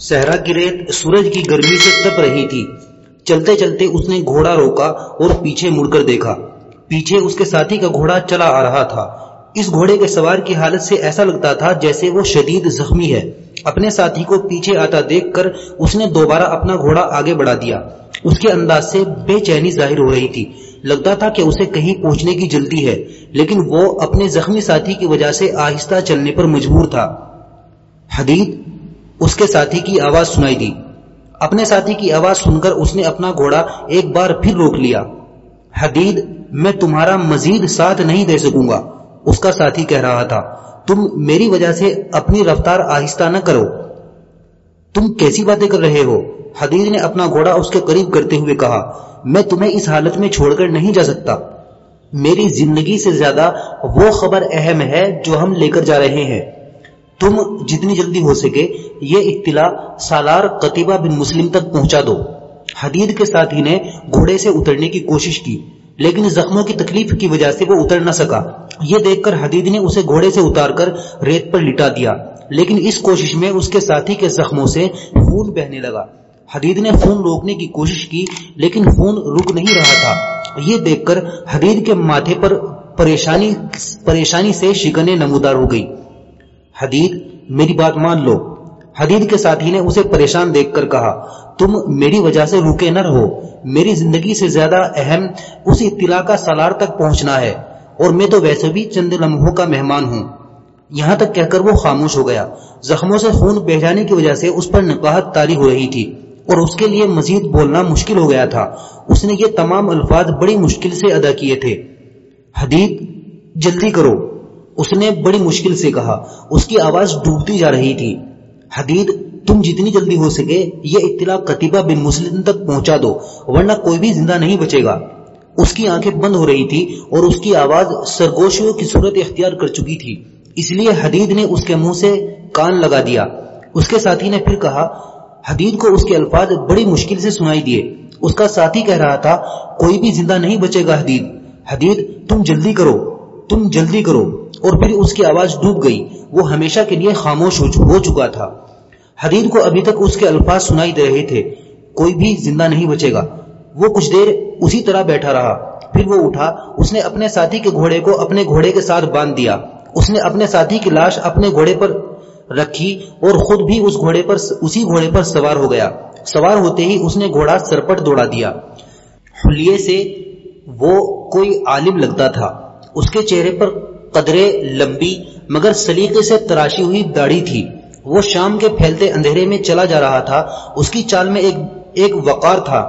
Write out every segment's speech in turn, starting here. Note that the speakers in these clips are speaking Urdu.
صحرا کی ریت سورج کی گرمی سے تپ رہی تھی۔ چلتے چلتے اس نے گھوڑا روکا اور پیچھے مڑ کر دیکھا۔ پیچھے اس کے ساتھی کا گھوڑا چلا آ رہا تھا۔ اس گھوڑے کے سوار کی حالت سے ایسا لگتا تھا جیسے وہ شدید زخمی ہے۔ اپنے ساتھی کو پیچھے آتا دیکھ کر اس نے دوبارہ اپنا گھوڑا آگے بڑھا دیا۔ اس کے انداز سے بے چینی ظاہر ہو رہی تھی۔ لگتا تھا کہ اسے کہیں پہنچنے کی جلدی ہے، لیکن وہ اپنے زخمی ساتھی کی وجہ سے آہستہ چلنے پر مجبور تھا۔ حدید اس کے ساتھی کی آواز سنائی دی۔ اپنے ساتھی کی آواز سن کر اس نے اپنا گھوڑا ایک بار پھر روک لیا۔ حدید، میں تمہارا مزید ساتھ نہیں دے سکوں گا۔ اس کا ساتھی کہہ رہا تھا، تم میری وجہ سے اپنی رفتار آہستہ نہ کرو۔ تم کیسی باتیں کر رہے ہو؟ حدید نے اپنا گھوڑا اس کے قریب کرتے ہوئے کہا، میں تمہیں اس حالت میں چھوڑ کر نہیں جا سکتا۔ میری زندگی سے زیادہ وہ خبر اہم ہے جو ہم لے کر جا رہے ہیں۔ تم جتنی جلدی ہو سکے یہ اطلاع سالار قطبہ بن مسلم تک پہنچا دو۔ حدید کے ساتھی نے گھوڑے سے اترنے کی کوشش کی، لیکن زخموں کی تکلیف کی وجہ سے وہ اتر نہ سکا۔ یہ دیکھ کر حدید نے اسے گھوڑے سے اتار کر ریت پر لٹا دیا، لیکن اس کوشش میں اس کے ساتھی کے زخموں سے خون بہنے لگا۔ حدید نے خون روکنے کی کوشش کی، لیکن خون رک نہیں رہا تھا۔ یہ دیکھ کر حدید کے ماتھے پر پریشانی پریشانی سے شکنیں نمودار ہو گئی۔ حدید، میری بات مان لو۔ حدید کے ساتھی نے اسے پریشان دیکھ کر کہا، تم میری وجہ سے روکے نہ رہو۔ میری زندگی سے زیادہ اہم اس اطلاع کا سالار تک پہنچنا ہے۔ اور میں تو ویسے بھی چند لمحوں کا مہمان ہوں۔ یہاں تک کہہ کر وہ خاموش ہو گیا۔ زخموں سے خون بہ جانے کی وجہ سے اس پر نقاہت تاری ہو رہی تھی۔ اور اس کے لیے مزید بولنا مشکل ہو گیا تھا۔ اس نے یہ تمام الفاظ بڑی مشکل سے ادا کیے تھے۔ حدید، جلدی کرو۔ اس نے بڑی مشکل سے کہا، اس کی آواز ڈوبتی جا رہی تھی۔ حدید تم جتنی جلدی ہو سکے یہ اطلاع قطبہ بن مسلم تک پہنچا دو، ورنہ کوئی بھی زندہ نہیں بچے گا۔ اس کی آنکھیں بند ہو رہی تھی اور اس کی آواز سرگوشیوں کی صورت اختیار کر چکی تھی۔ اس لیے حدید نے اس کے منہ سے کان لگا دیا۔ اس کے ساتھی نے پھر کہا حدید کو اس کے الفاظ بڑی مشکل سے سنائی دیے۔ اس کا ساتھی کہہ رہا تھا، کوئی بھی زندہ نہیں بچے گا حدید حدید تم جلدی کرو، تم جلدی کرو۔ اور پھر اس کی آواز ڈوب گئی۔ وہ ہمیشہ کے لیے خاموش ہو چکا تھا۔ حدید کو ابھی تک اس کے الفاظ سنائی دے رہے تھے۔ کوئی بھی زندہ نہیں بچے گا۔ وہ کچھ دیر اسی طرح بیٹھا رہا۔ پھر وہ اٹھا۔ اس نے اپنے ساتھی کے گھوڑے کو اپنے گھوڑے کے ساتھ باندھ دیا۔ اس نے اپنے ساتھی کی لاش اپنے گھوڑے پر رکھی اور خود بھی اس گھوڑے پر اسی گھوڑے پر سوار ہو گیا۔ سوار ہوتے ہی اس نے گھوڑا سرپٹ دوڑا دیا۔ حلیے سے وہ کوئی عالم لگتا تھا۔ اس کے چہرے پر قدرے لمبی مگر سلیقے سے تراشی ہوئی داڑھی تھی۔ وہ شام کے پھیلتے اندھیرے میں چلا جا رہا تھا۔ اس کی چال میں ایک ایک وقار تھا۔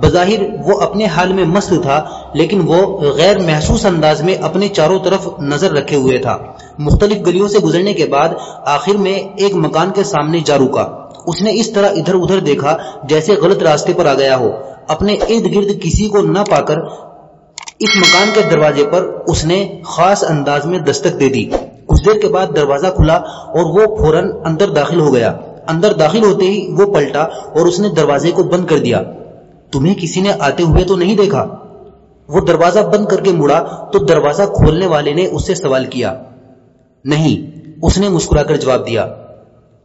بظاہر وہ اپنے حال میں مست تھا، لیکن وہ غیر محسوس انداز میں اپنے چاروں طرف نظر رکھے ہوئے تھا۔ مختلف گلیوں سے گزرنے کے بعد آخر میں ایک مکان کے سامنے جا رکا۔ اس نے اس طرح ادھر ادھر دیکھا جیسے غلط راستے پر آ گیا ہو۔ اپنے ارد گرد کسی کو نہ پا کر اس مکان کے دروازے پر اس نے خاص انداز میں دستک دے دی۔ کچھ دیر کے بعد دروازہ کھلا اور وہ فوراً اندر داخل ہو گیا۔ اندر داخل ہوتے ہی وہ پلٹا اور اس نے دروازے کو بند کر دیا۔ تمہیں کسی نے آتے ہوئے تو نہیں دیکھا؟ وہ دروازہ بند کر کے مڑا تو دروازہ کھولنے والے نے اس سے سوال کیا۔ نہیں، اس نے مسکرا کر جواب دیا۔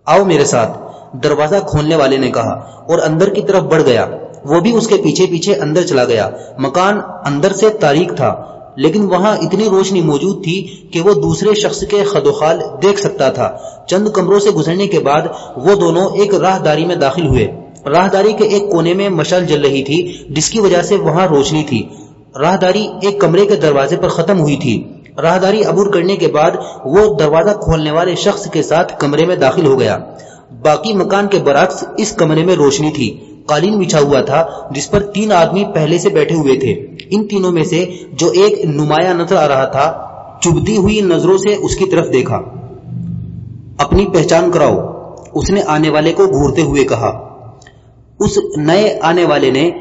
آؤ میرے ساتھ، دروازہ کھولنے والے نے کہا اور اندر کی طرف بڑھ گیا۔ وہ بھی اس کے پیچھے پیچھے اندر چلا گیا۔ مکان اندر سے تاریخ تھا، لیکن وہاں اتنی روشنی موجود تھی کہ وہ دوسرے شخص کے خد و خال دیکھ سکتا تھا۔ چند کمروں سے گزرنے کے بعد وہ دونوں ایک راہداری میں داخل ہوئے۔ راہداری کے ایک کونے میں مشال جل رہی تھی، جس کی وجہ سے وہاں روشنی تھی۔ راہداری ایک کمرے کے دروازے پر ختم ہوئی تھی۔ راہداری عبور کرنے کے بعد وہ دروازہ کھولنے والے شخص کے ساتھ کمرے میں داخل ہو گیا۔ باقی مکان کے برعکس اس کمرے میں روشنی تھی۔ قالین بچھا ہوا تھا، جس پر تین آدمی پہلے سے بیٹھے ہوئے تھے۔ ان تینوں میں سے جو ایک نمایاں نظر آ رہا تھا چبتی ہوئی نظروں سے اس کی طرف دیکھا۔ اپنی پہچان کراؤ، اس نے آنے والے کو گھورتے ہوئے کہا۔ اس نئے آنے والے نے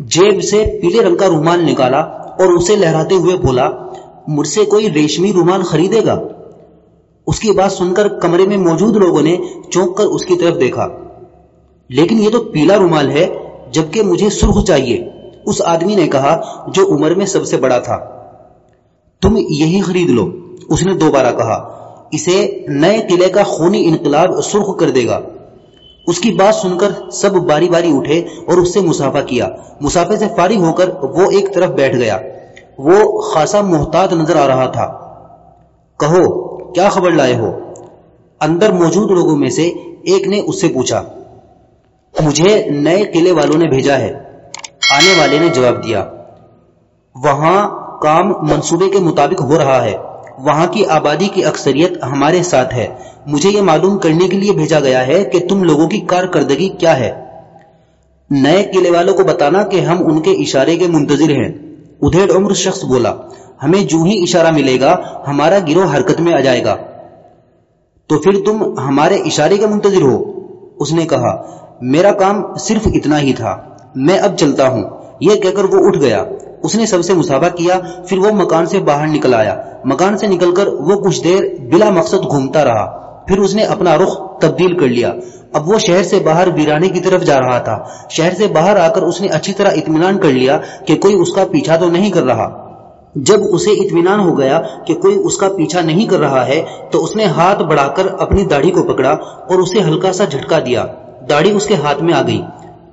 جیب سے پیلے رنگ کا رومال نکالا اور اسے لہراتے ہوئے بولا، مجھ سے کوئی ریشمی رومال خریدے گا؟ اس کی بات سن کر کمرے میں موجود لوگوں نے چونک کر اس کی طرف دیکھا۔ لیکن یہ تو پیلا رومال ہے، جبکہ مجھے سرخ چاہیے۔ اس آدمی نے کہا، جو عمر میں سب سے بڑا تھا۔ تم یہی خرید لو، اس نے دوبارہ کہا۔ اسے نئے قلعے کا خونی انقلاب سرخ کر دے گا۔ اس کی بات سن کر سب باری باری اٹھے اور اس سے مسافہ کیا۔ مسافے سے فارغ ہو کر وہ ایک طرف بیٹھ گیا۔ وہ خاصا محتاط نظر آ رہا تھا۔ کہو، کیا خبر لائے ہو؟ اندر موجود لوگوں میں سے ایک نے اس سے پوچھا۔ مجھے نئے قلعے والوں نے بھیجا ہے۔ آنے والے نے جواب دیا۔ وہاں کام منصوبے کے مطابق ہو رہا ہے۔ وہاں کی آبادی کی اکثریت ہمارے ساتھ ہے۔ مجھے یہ معلوم کرنے کے لیے بھیجا گیا ہے کہ تم لوگوں کی کارکردگی کیا ہے۔ نئے قلعے والوں کو بتانا کہ ہم ان کے اشارے کے منتظر ہیں۔ ادھیڑ عمر شخص بولا، ہمیں جو ہی اشارہ ملے گا، ہمارا گروہ حرکت میں آ جائے گا۔ تو پھر تم ہمارے اشارے کے منتظر ہو۔ اس نے کہا میرا کام صرف اتنا ہی تھا۔ میں اب چلتا ہوں۔ یہ کہہ کر وہ اٹھ گیا۔ اس نے سب سے مسابہ کیا، پھر وہ مکان سے باہر نکل آیا۔ مکان سے نکل کر وہ کچھ دیر بلا مقصد گھومتا رہا۔ پھر اس نے اپنا رخ تبدیل کر لیا۔ اب وہ شہر سے باہر ویرانے کی طرف جا رہا تھا۔ شہر سے باہر آ کر اس نے اچھی طرح اطمینان کر لیا کہ کوئی اس کا پیچھا تو نہیں کر رہا۔ جب اسے اطمینان ہو گیا کہ کوئی اس کا پیچھا نہیں کر رہا ہے، تو اس نے ہاتھ بڑھا کر اپنی داڑھی کو پکڑا اور اسے ہلکا سا جھٹکا دیا۔ داڑھی اس کے ہاتھ میں آ گئی۔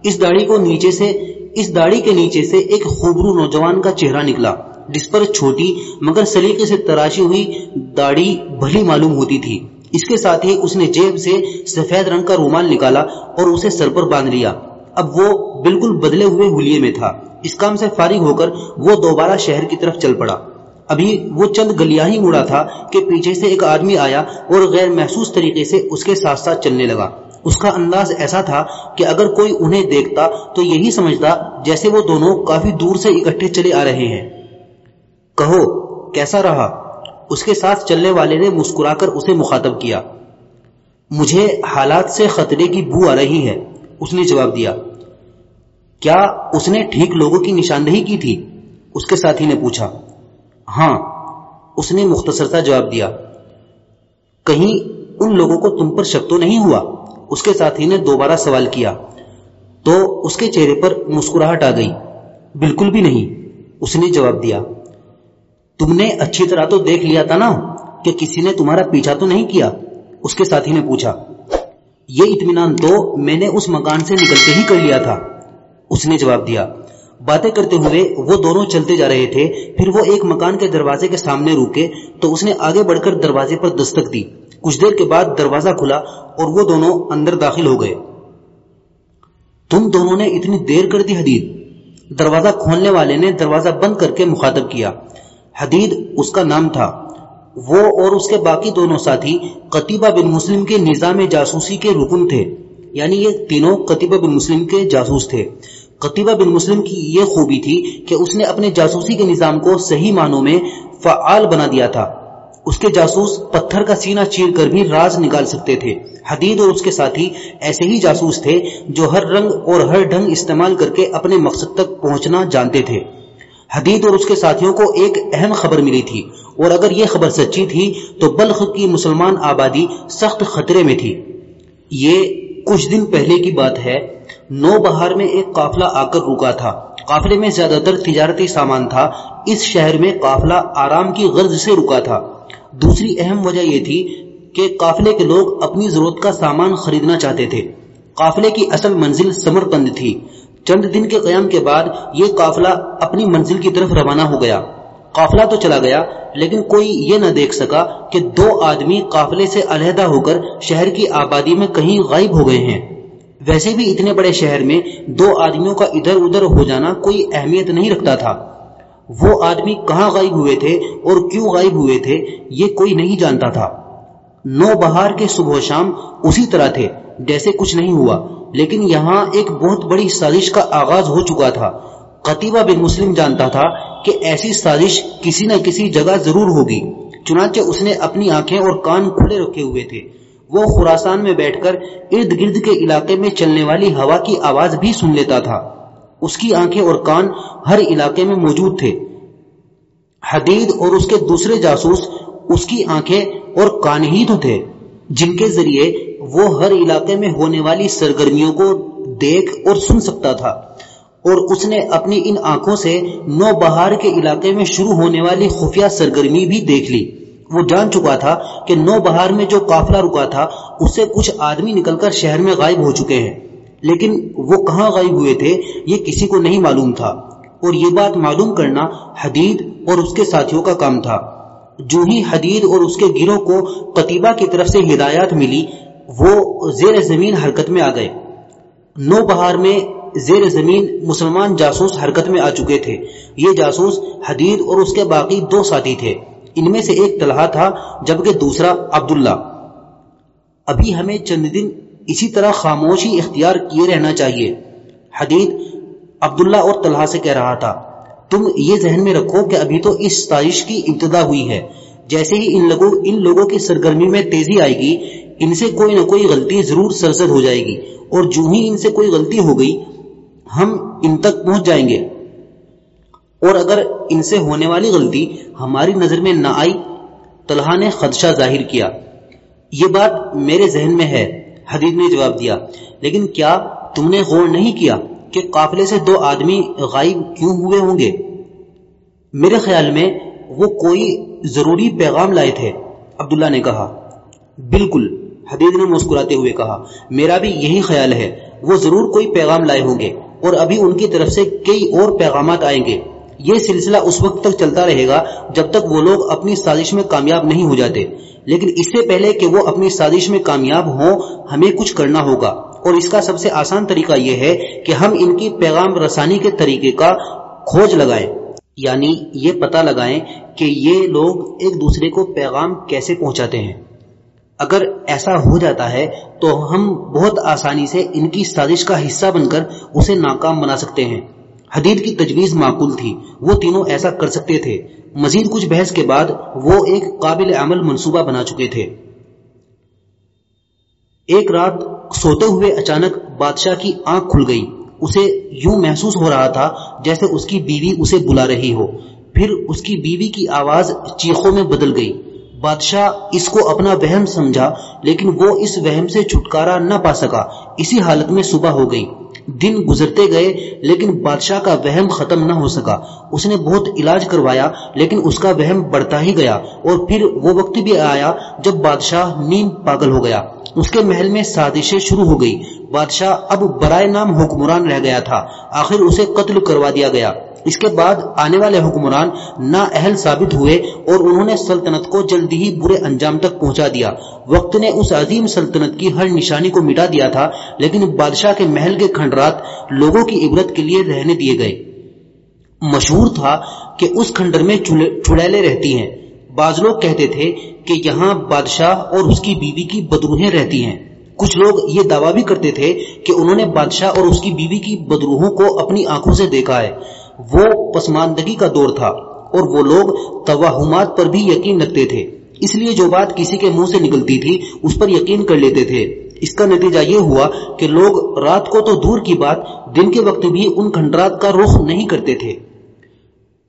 اس داڑھی کو نیچے سے، اس داڑھی کے نیچے سے ایک خوبرو نوجوان کا چہرہ نکلا، جس پر چھوٹی مگر سلیقے سے تراشی ہوئی داڑھی بھلی معلوم ہوتی تھی۔ اس کے ساتھ ہی اس نے جیب سے سفید رنگ کا رومال نکالا اور اسے سر پر باندھ لیا۔ اب وہ بالکل بدلے ہوئے ہولیے میں تھا۔ اس کام سے فارغ ہو کر وہ دوبارہ شہر کی طرف چل پڑا۔ ابھی وہ چند گلیاں ہی مڑا تھا کہ پیچھے سے ایک آدمی آیا اور غیر محسوس طریقے سے اس کے ساتھ ساتھ چلنے لگا۔ اس کا انداز ایسا تھا کہ اگر کوئی انہیں دیکھتا تو یہی سمجھتا جیسے وہ دونوں کافی دور سے اکٹھے چلے آ رہے ہیں۔ کہو، کیسا رہا؟ اس کے ساتھ چلنے والے نے مسکرا کر اسے مخاطب کیا۔ مجھے حالات سے خطرے کی بو آ رہی ہے۔ اس نے جواب دیا۔ کیا اس نے ٹھیک لوگوں کی نشاندہی کی تھی؟ اس کے ساتھی نے پوچھا۔ ہاں اس نے مختصر سا جواب دیا۔ کہیں ان لوگوں کو تم پر شک تو نہیں ہوا؟ اس کے ساتھی نے دوبارہ سوال کیا تو اس کے چہرے پر مسکراہٹ آ گئی۔ بالکل بھی نہیں، اس نے جواب دیا۔ تم نے اچھی طرح تو دیکھ لیا تھا نا کہ کسی نے تمہارا پیچھا تو نہیں کیا؟ اس کے ساتھی نے پوچھا۔ یہ اطمینان تو میں نے اس مکان سے نکلتے ہی کر لیا تھا۔ اس نے جواب دیا۔ باتیں کرتے ہوئے وہ دونوں چلتے جا رہے تھے۔ پھر وہ ایک مکان کے دروازے کے سامنے روکے تو اس نے آگے بڑھ کر دروازے پر دستک دی۔ کچھ دیر کے بعد دروازہ کھلا اور وہ دونوں اندر داخل ہو گئے۔ تم دونوں نے اتنی دیر کر دی حدید۔ دروازہ کھولنے والے نے دروازہ بند کر کے مخاطب کیا۔ حدید اس کا نام تھا۔ وہ اور اس کے باقی دونوں ساتھی قطیبہ بن مسلم کے نظام جاسوسی کے رکن تھے۔ یعنی یہ تینوں قطیبہ بن مسلم کے جاسوس تھے۔ قطیبہ بن مسلم کی یہ خوبی تھی کہ اس نے اپنے جاسوسی کے نظام کو صحیح معنوں میں فعال بنا دیا تھا۔ اس کے جاسوس پتھر کا سینہ چیر کر بھی راز نکال سکتے تھے۔ حدید اور اس کے ساتھی ایسے ہی جاسوس تھے جو ہر رنگ اور ہر ڈھنگ استعمال کر کے اپنے مقصد تک پہنچنا جانتے تھے۔ حدید اور اس کے ساتھیوں کو ایک اہم خبر ملی تھی اور اگر یہ خبر سچی تھی تو بلخ کی مسلمان آبادی سخت خطرے میں تھی۔ یہ کچھ دن پہلے کی بات ہے۔ نو بہار میں ایک قافلہ آ کر رکا تھا۔ قافلے میں زیادہ تر تجارتی سامان تھا۔ اس شہر میں قافلہ آرام کی غرض سے رکا تھا۔ دوسری اہم وجہ یہ تھی کہ قافلے کے لوگ اپنی ضرورت کا سامان خریدنا چاہتے تھے۔ قافلے کی اصل منزل سمرقند تھی۔ چند دن کے قیام کے بعد یہ قافلہ اپنی منزل کی طرف روانہ ہو گیا۔ قافلہ تو چلا گیا، لیکن کوئی یہ نہ دیکھ سکا کہ دو آدمی قافلے سے علیحدہ ہو کر شہر کی آبادی میں کہیں غائب ہو گئے ہیں۔ ویسے بھی اتنے بڑے شہر میں دو آدمیوں کا ادھر ادھر ہو جانا کوئی اہمیت نہیں رکھتا تھا۔ وہ آدمی کہاں غائب ہوئے تھے اور کیوں غائب ہوئے تھے یہ کوئی نہیں جانتا تھا۔ نو بہار کے صبح و شام اسی طرح تھے، جیسے کچھ نہیں ہوا۔ لیکن یہاں ایک بہت بڑی سازش کا آغاز ہو چکا تھا۔ قطیبہ بن مسلم جانتا تھا کہ ایسی سازش کسی نہ کسی جگہ ضرور ہوگی۔ چنانچہ اس نے اپنی آنکھیں اور کان کھلے رکھے ہوئے تھے۔ وہ خوراسان میں بیٹھ کر ارد گرد کے علاقے میں چلنے والی ہوا کی آواز بھی سن لیتا تھا۔ اس کی آنکھیں اور کان ہر علاقے میں موجود تھے۔ حدید اور اس کے دوسرے جاسوس اس کی آنکھیں اور کان ہی تو تھے، جن کے ذریعے وہ ہر علاقے میں ہونے والی سرگرمیوں کو دیکھ اور سن سکتا تھا۔ اور اس نے اپنی ان آنکھوں سے نو بہار کے علاقے میں شروع ہونے والی خفیہ سرگرمی بھی دیکھ لی۔ وہ جان چکا تھا کہ نو بہار میں جو قافلہ رکا تھا، اس سے کچھ آدمی نکل کر شہر میں غائب ہو چکے ہیں۔ لیکن وہ کہاں غائب ہوئے تھے یہ کسی کو نہیں معلوم تھا۔ اور یہ بات معلوم کرنا حدید اور اس کے ساتھیوں کا کام تھا۔ جو ہی حدید اور اس کے گروہ کو قطیبہ کی طرف سے ہدایات ملی، وہ زیر زمین حرکت میں آ گئے۔ نو بہار میں زیر زمین مسلمان جاسوس حرکت میں آ چکے تھے۔ یہ جاسوس حدید اور اس کے باقی دو ساتھی تھے۔ ان میں سے ایک طلحہ تھا، جبکہ دوسرا عبداللہ۔ ابھی ہمیں چند دن اسی طرح خاموشی اختیار کیے رہنا چاہیے۔ حدید عبداللہ اور طلحہ سے کہہ رہا تھا، تم یہ ذہن میں رکھو کہ ابھی تو اس سازش کی ابتدا ہوئی ہے۔ جیسے ہی ان لوگوں ان لوگوں کی سرگرمی میں تیزی آئے گی، ان سے کوئی نہ کوئی غلطی ضرور سرزد ہو جائے گی۔ اور جو ہی ان سے کوئی غلطی ہو گئی، ہم ان تک پہنچ جائیں گے۔ اور اگر ان سے ہونے والی غلطی ہماری نظر میں نہ آئی، طلحہ نے خدشہ ظاہر کیا۔ یہ بات میرے ذہن میں ہے۔ حدیب نے جواب دیا۔ لیکن کیا تم نے غور نہیں کیا کہ قافلے سے دو آدمی غائب کیوں ہوئے ہوں گے؟ میرے خیال میں وہ کوئی ضروری پیغام لائے تھے، عبداللہ نے کہا۔ بالکل حدید نے مسکراتے ہوئے کہا۔ میرا بھی یہی خیال ہے، وہ ضرور کوئی پیغام لائے ہوں گے اور ابھی ان کی طرف سے کئی اور پیغامات آئیں گے۔ یہ سلسلہ اس وقت تک چلتا رہے گا جب تک وہ لوگ اپنی سازش میں کامیاب نہیں ہو جاتے۔ لیکن اس سے پہلے کہ وہ اپنی سازش میں کامیاب ہوں، ہمیں کچھ کرنا ہوگا۔ اور اس کا سب سے آسان طریقہ یہ ہے کہ ہم ان کی پیغام رسانی کے طریقے کا کھوج لگائیں۔ یعنی یہ پتا لگائیں کہ یہ لوگ ایک دوسرے کو پیغام کیسے پہنچاتے ہیں۔ اگر ایسا ہو جاتا ہے تو ہم بہت آسانی سے ان کی سازش کا حصہ بن کر اسے ناکام بنا سکتے ہیں۔ حدید کی تجویز معقول تھی۔ وہ تینوں ایسا کر سکتے تھے۔ مزید کچھ بحث کے بعد وہ ایک قابل عمل منصوبہ بنا چکے تھے۔ ایک رات سوتے ہوئے اچانک بادشاہ کی آنکھ کھل گئی۔ اسے یوں محسوس ہو رہا تھا جیسے اس کی بیوی اسے بلا رہی ہو۔ پھر اس کی بیوی کی آواز چیخوں میں بدل گئی۔ بادشاہ اس کو اپنا وہم سمجھا، لیکن وہ اس وہم سے چھٹکارا نہ پا سکا۔ اسی حالت میں صبح ہو گئی۔ دن گزرتے گئے، لیکن بادشاہ کا وہم ختم نہ ہو سکا۔ اس نے بہت علاج کروایا، لیکن اس کا وہم بڑھتا ہی گیا۔ اور پھر وہ وقت بھی آیا جب بادشاہ نیم پاگل ہو گیا۔ اس کے محل میں سازشیں شروع ہو گئی۔ بادشاہ اب برائے نام حکمران رہ گیا تھا۔ آخر اسے قتل کروا دیا گیا۔ اس کے بعد آنے والے حکمران نا اہل ثابت ہوئے اور انہوں نے سلطنت کو جلدی ہی برے انجام تک پہنچا دیا۔ وقت نے اس عظیم سلطنت کی ہر نشانی کو مٹا دیا تھا، لیکن بادشاہ کے محل کے کھنڈرات لوگوں کی عبرت کے لیے رہنے دیے گئے۔ مشہور تھا کہ اس کھنڈر میں چڑیلے رہتی ہیں۔ بعض لوگ کہتے تھے کہ یہاں بادشاہ اور اس کی بیوی کی بدروہیں رہتی ہیں۔ کچھ لوگ یہ دعویٰ بھی کرتے تھے کہ انہوں نے بادشاہ اور اس کی بیوی کی بدروہوں کو اپنی آنکھوں سے دیکھا ہے۔ وہ پسماندگی کا دور تھا اور وہ لوگ توہمات پر بھی یقین رکھتے تھے۔ اس لیے جو بات کسی کے منہ سے نکلتی تھی، اس پر یقین کر لیتے تھے۔ اس کا نتیجہ یہ ہوا کہ لوگ رات کو تو دور کی بات، دن کے وقت بھی ان کھنڈرات کا رخ نہیں کرتے تھے۔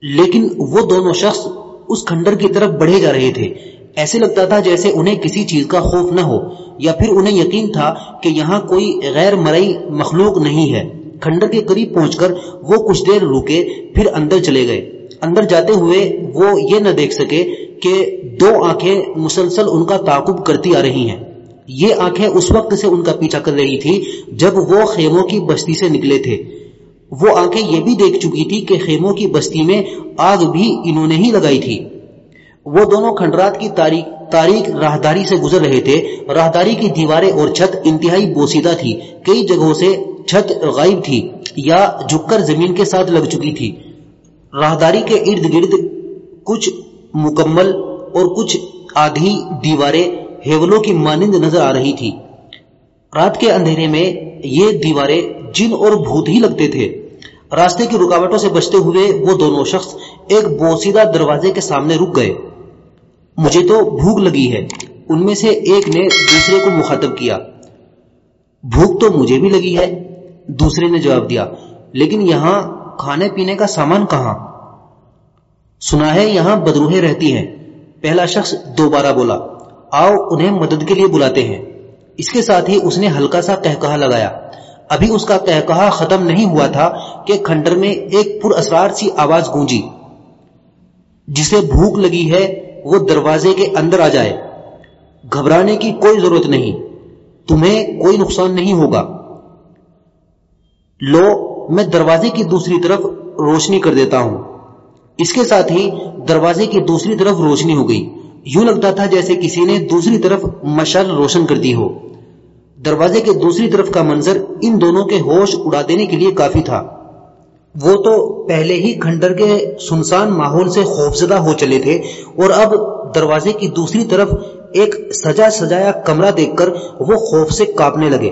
لیکن وہ دونوں شخص اس کھنڈر کی طرف بڑھے جا رہے تھے۔ ایسے لگتا تھا جیسے انہیں کسی چیز کا خوف نہ ہو، یا پھر انہیں یقین تھا کہ یہاں کوئی غیر مرئی مخلوق نہیں ہے۔ کھنڈر کے قریب پہنچ کر وہ کچھ دیر رکے، پھر اندر چلے گئے۔ اندر جاتے ہوئے وہ یہ نہ دیکھ سکے کہ دو آنکھیں مسلسل ان کا تعاقب کرتی آ رہی ہیں۔ یہ آنکھیں اس وقت سے ان کا پیچھا کر رہی تھی جب وہ خیموں کی بستی سے نکلے تھے۔ وہ آنکھیں یہ بھی دیکھ چکی تھی کہ خیموں کی بستی میں آگ بھی انہوں نے ہی لگائی تھی۔ وہ دونوں کھنڈرات کی تاریخ تاریخ راہداری سے گزر رہے تھے۔ راہداری کی دیواریں اور چھت انتہائی بوسیدہ تھی۔ کئی جگہوں سے چھت غائب تھی یا جھک کر زمین کے ساتھ لگ چکی تھی۔ راہداری کے ارد گرد کچھ مکمل اور کچھ آدھی دیواریں ہیولوں کی مانند نظر آ رہی تھی۔ رات کے اندھیرے میں یہ دیواریں جن اور بھوت ہی لگتے تھے۔ راستے کی رکاوٹوں سے بچتے ہوئے وہ دونوں شخص ایک بوسیدہ دروازے کے سامنے رک گئے۔ مجھے تو بھوک لگی ہے۔ ان میں سے ایک نے دوسرے کو مخاطب کیا۔ بھوک تو مجھے بھی لگی ہے۔ دوسرے نے جواب دیا، لیکن یہاں کھانے پینے کا سامان کہاں؟ سنا ہے یہاں بدروہیں رہتی ہیں۔ پہلا شخص دوبارہ بولا، آؤ انہیں مدد کے لیے بلاتے ہیں۔ اس کے ساتھ ہی اس نے ہلکا سا کہا لگایا۔ ابھی اس کا کہا ختم نہیں ہوا تھا کہ کھنڈر میں ایک پر اسرار سی آواز گونجی۔ جسے بھوک لگی ہے، وہ دروازے کے اندر آ جائے۔ گھبرانے کی کوئی ضرورت نہیں۔ تمہیں کوئی نقصان نہیں ہوگا۔ لو میں دروازے کی دوسری طرف روشنی کر دیتا ہوں۔ اس کے ساتھ ہی دروازے کی دوسری طرف روشنی ہو گئی۔ یوں لگتا تھا جیسے کسی نے دوسری طرف مشال روشن کر دی ہو۔ دروازے کے دوسری طرف کا منظر ان دونوں کے ہوش اڑا دینے کے لیے کافی تھا۔ وہ تو پہلے ہی کھنڈر کے سنسان ماحول سے خوفزدہ ہو چلے تھے اور اب دروازے کی دوسری طرف ایک سجا سجایا کمرہ دیکھ کر وہ خوف سے کاپنے لگے۔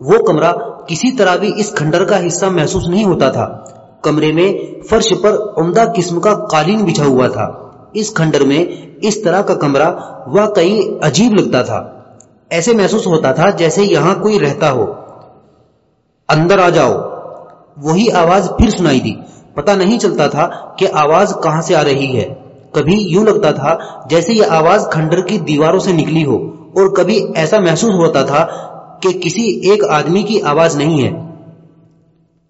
وہ کمرہ کسی طرح بھی اس کھنڈر کا حصہ محسوس نہیں ہوتا تھا۔ کمرے میں فرش پر عمدہ قسم کا قالین بچھا ہوا تھا۔ اس کھنڈر میں اس طرح کا کمرہ واقعی عجیب لگتا تھا۔ ایسے محسوس ہوتا تھا جیسے یہاں کوئی رہتا ہو۔ اندر آ جاؤ۔ وہی آواز پھر سنائی دی۔ پتا نہیں چلتا تھا کہ آواز کہاں سے آ رہی ہے۔ کبھی یوں لگتا تھا جیسے یہ آواز کھنڈر کی دیواروں سے نکلی ہو اور کبھی ایسا محسوس ہوتا تھا کہ کسی ایک آدمی کی آواز نہیں ہے۔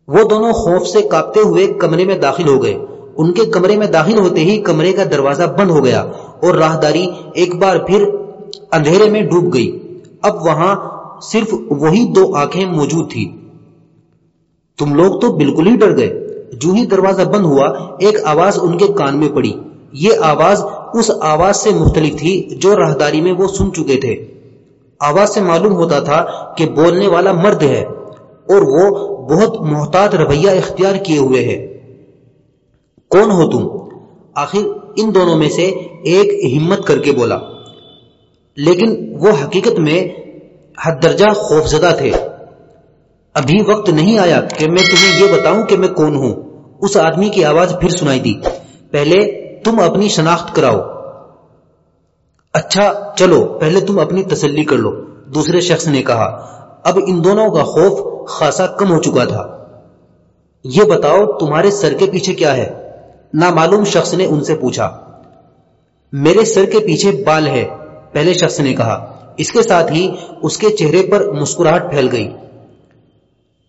وہ دونوں خوف سے کاپتے ہوئے کمرے میں داخل ہو گئے۔ ان کے کمرے میں داخل ہوتے ہی کمرے کا دروازہ بند ہو گیا اور راہداری ایک بار پھر اندھیرے میں ڈوب گئی۔ اب وہاں صرف وہی دو آنکھیں موجود تھی تم لوگ تو بالکل ہی ڈر گئے۔ جو ہی دروازہ بند ہوا، ایک آواز ان کے کان میں پڑی۔ یہ آواز اس آواز سے مختلف تھی جو راہداری میں وہ سن چکے تھے۔ آواز سے معلوم ہوتا تھا کہ بولنے والا مرد ہے اور وہ بہت محتاط رویہ اختیار کیے ہوئے ہے۔ کون ہو تم؟ آخر ان دونوں میں سے ایک ہمت کر کے بولا۔ لیکن وہ حقیقت میں حد درجہ خوف زدہ تھے۔ ابھی وقت نہیں آیا کہ میں تمہیں یہ بتاؤں کہ میں کون ہوں۔ اس آدمی کی آواز پھر سنائی دی۔ پہلے تم اپنی شناخت کراؤ۔ اچھا چلو، پہلے تم اپنی تسلی کر لو۔ دوسرے شخص نے کہا، اب ان دونوں کا خوف خاصا کم ہو چکا تھا۔ یہ بتاؤ، تمہارے سر کے پیچھے کیا ہے؟ نامعلوم شخص نے ان سے پوچھا۔ میرے سر کے پیچھے بال ہے، پہلے شخص نے کہا۔ اس کے ساتھ ہی اس کے چہرے پر مسکراہٹ پھیل گئی۔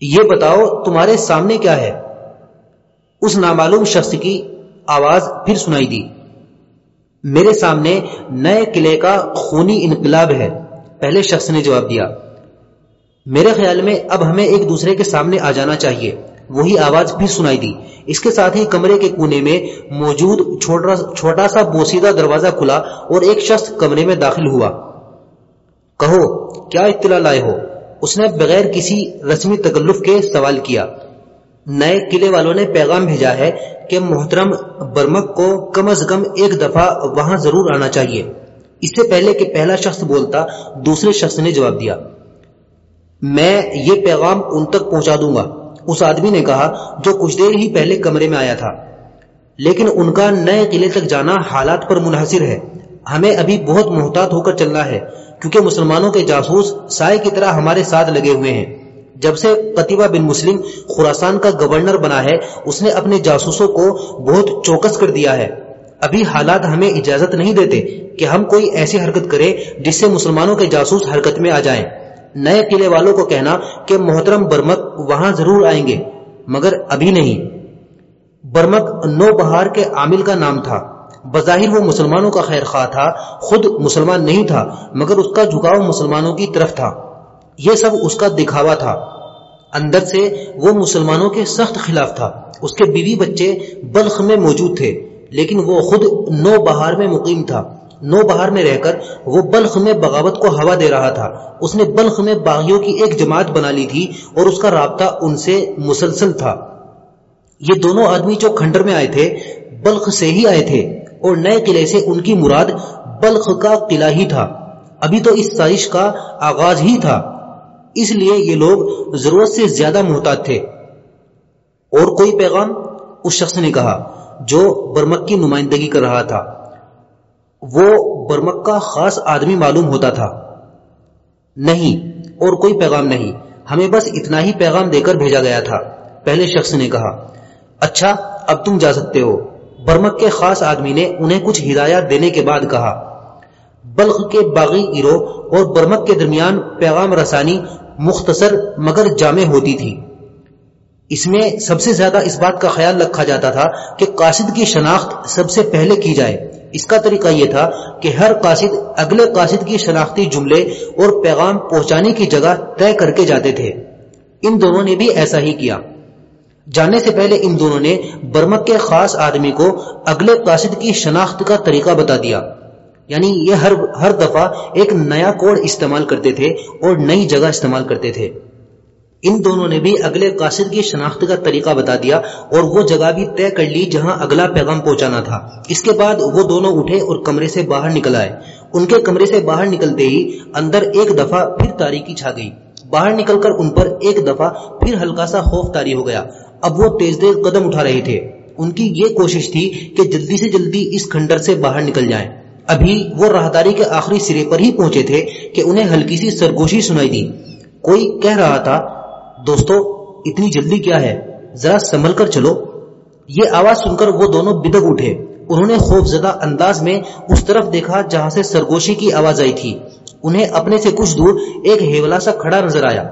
یہ بتاؤ، تمہارے سامنے کیا ہے؟ اس نامعلوم شخص کی آواز پھر سنائی دی۔ میرے سامنے نئے قلعے کا خونی انقلاب ہے۔ پہلے شخص نے جواب دیا، میرے خیال میں اب ہمیں ایک دوسرے کے سامنے آ جانا چاہیے۔ وہی آواز پھر سنائی دی۔ اس کے ساتھ ہی کمرے کے کونے میں موجود چھوٹا سا بوسیدہ دروازہ کھلا اور ایک شخص کمرے میں داخل ہوا۔ کہو، کیا اطلاع لائے ہو؟ اس نے بغیر کسی رسمی تکلف کے سوال کیا۔ نئے قلعے والوں نے پیغام بھیجا ہے کہ محترم برمک کو کم از کم ایک دفعہ وہاں ضرور آنا چاہیے۔ اس سے پہلے کہ پہلا شخص بولتا، دوسرے شخص نے جواب دیا۔ میں یہ پیغام ان تک پہنچا دوں گا۔ اس آدمی نے کہا جو کچھ دیر ہی پہلے کمرے میں آیا تھا۔ لیکن ان کا نئے قلعے تک جانا حالات پر منحصر ہے۔ ہمیں ابھی بہت محتاط ہو کر چلنا ہے، کیونکہ مسلمانوں کے جاسوس سائے کی طرح ہمارے ساتھ لگے ہوئے ہیں۔ جب سے قطبہ بن مسلم خوراسان کا گورنر بنا ہے، اس نے اپنے جاسوسوں کو بہت چوکس کر دیا ہے۔ ابھی حالات ہمیں اجازت نہیں دیتے کہ ہم کوئی ایسی حرکت کرے جس سے مسلمانوں کے جاسوس حرکت میں آ جائیں۔ نئے قلعے والوں کو کہنا کہ محترم برمک وہاں ضرور آئیں گے، مگر ابھی نہیں۔ برمک نو بہار کے عامل کا نام تھا۔ بظاہر وہ مسلمانوں کا خیر خواہ تھا، خود مسلمان نہیں تھا، مگر اس کا جھکاؤ مسلمانوں کی طرف تھا۔ یہ سب اس کا دکھاوا تھا۔ اندر سے وہ مسلمانوں کے سخت خلاف تھا۔ اس کے بیوی بچے بلخ میں موجود تھے، لیکن وہ خود نو بہار میں مقیم تھا۔ نو بہار میں رہ کر وہ بلخ میں بغاوت کو ہوا دے رہا تھا۔ اس نے بلخ میں باغیوں کی ایک جماعت بنا لی تھی اور اس کا رابطہ ان سے مسلسل تھا۔ یہ دونوں آدمی جو کھنڈر میں آئے تھے، بلخ سے ہی آئے تھے اور نئے قلعے سے ان کی مراد بلخ کا قلعہ ہی تھا۔ ابھی تو اس سازش کا آغاز ہی تھا۔ اس لیے یہ لوگ ضرورت سے زیادہ محتاط تھے۔ اور کوئی پیغام اس شخص نے کہا جو برمک کی نمائندگی کر رہا تھا۔ وہ برمک کا خاص آدمی معلوم ہوتا تھا۔ نہیں، اور کوئی پیغام نہیں، ہمیں بس اتنا ہی پیغام دے کر بھیجا گیا تھا۔ پہلے شخص نے کہا اچھا اب تم جا سکتے ہو۔ برمک کے خاص آدمی نے انہیں کچھ ہدایات دینے کے بعد کہا۔ بلخ کے باغی گرو اور برمک کے درمیان پیغام رسانی مختصر مگر جامع ہوتی تھی۔ اس میں سب سے زیادہ اس بات کا خیال رکھا جاتا تھا کہ قاصد کی شناخت سب سے پہلے کی جائے۔ اس کا طریقہ یہ تھا کہ ہر قاصد اگلے قاصد کی شناختی جملے اور پیغام پہنچانے کی جگہ طے کر کے جاتے تھے۔ ان دونوں نے بھی ایسا ہی کیا۔ جاننے سے پہلے ان دونوں نے برمک کے خاص آدمی کو اگلے قاصد کی شناخت کا طریقہ بتا دیا۔ یعنی یہ ہر ہر دفعہ ایک نیا کوڈ استعمال کرتے تھے اور نئی جگہ استعمال کرتے تھے۔ ان دونوں نے بھی اگلے قاصد کی شناخت کا طریقہ بتا دیا اور وہ جگہ بھی طے کر لی جہاں اگلا پیغام پہنچانا تھا۔ اس کے بعد وہ دونوں اٹھے اور کمرے سے باہر نکل آئے۔ ان کے کمرے سے باہر نکلتے ہی اندر ایک دفعہ پھر تاریخی چھا گئی۔ باہر نکل کر ان پر ایک دفعہ پھر ہلکا سا خوف تاری ہو گیا۔ اب وہ تیز تیز قدم اٹھا رہے تھے۔ ان کی یہ کوشش تھی کہ جلدی سے جلدی اس کھنڈر سے باہر نکل جائیں۔ ابھی وہ راہداری کے آخری سرے پر ہی پہنچے تھے کہ انہیں ہلکی سی سرگوشی سنائی دی۔ کوئی کہہ رہا تھا، دوستو، اتنی جلدی کیا ہے؟ ذرا سنبھل کر چلو۔ یہ آواز سن کر وہ دونوں بدک اٹھے۔ انہوں نے خوف زدہ انداز میں اس طرف دیکھا جہاں سے سرگوشی کی آواز آئی تھی۔ انہیں اپنے سے کچھ دور ایک ہیولا سا کھڑا نظر آیا۔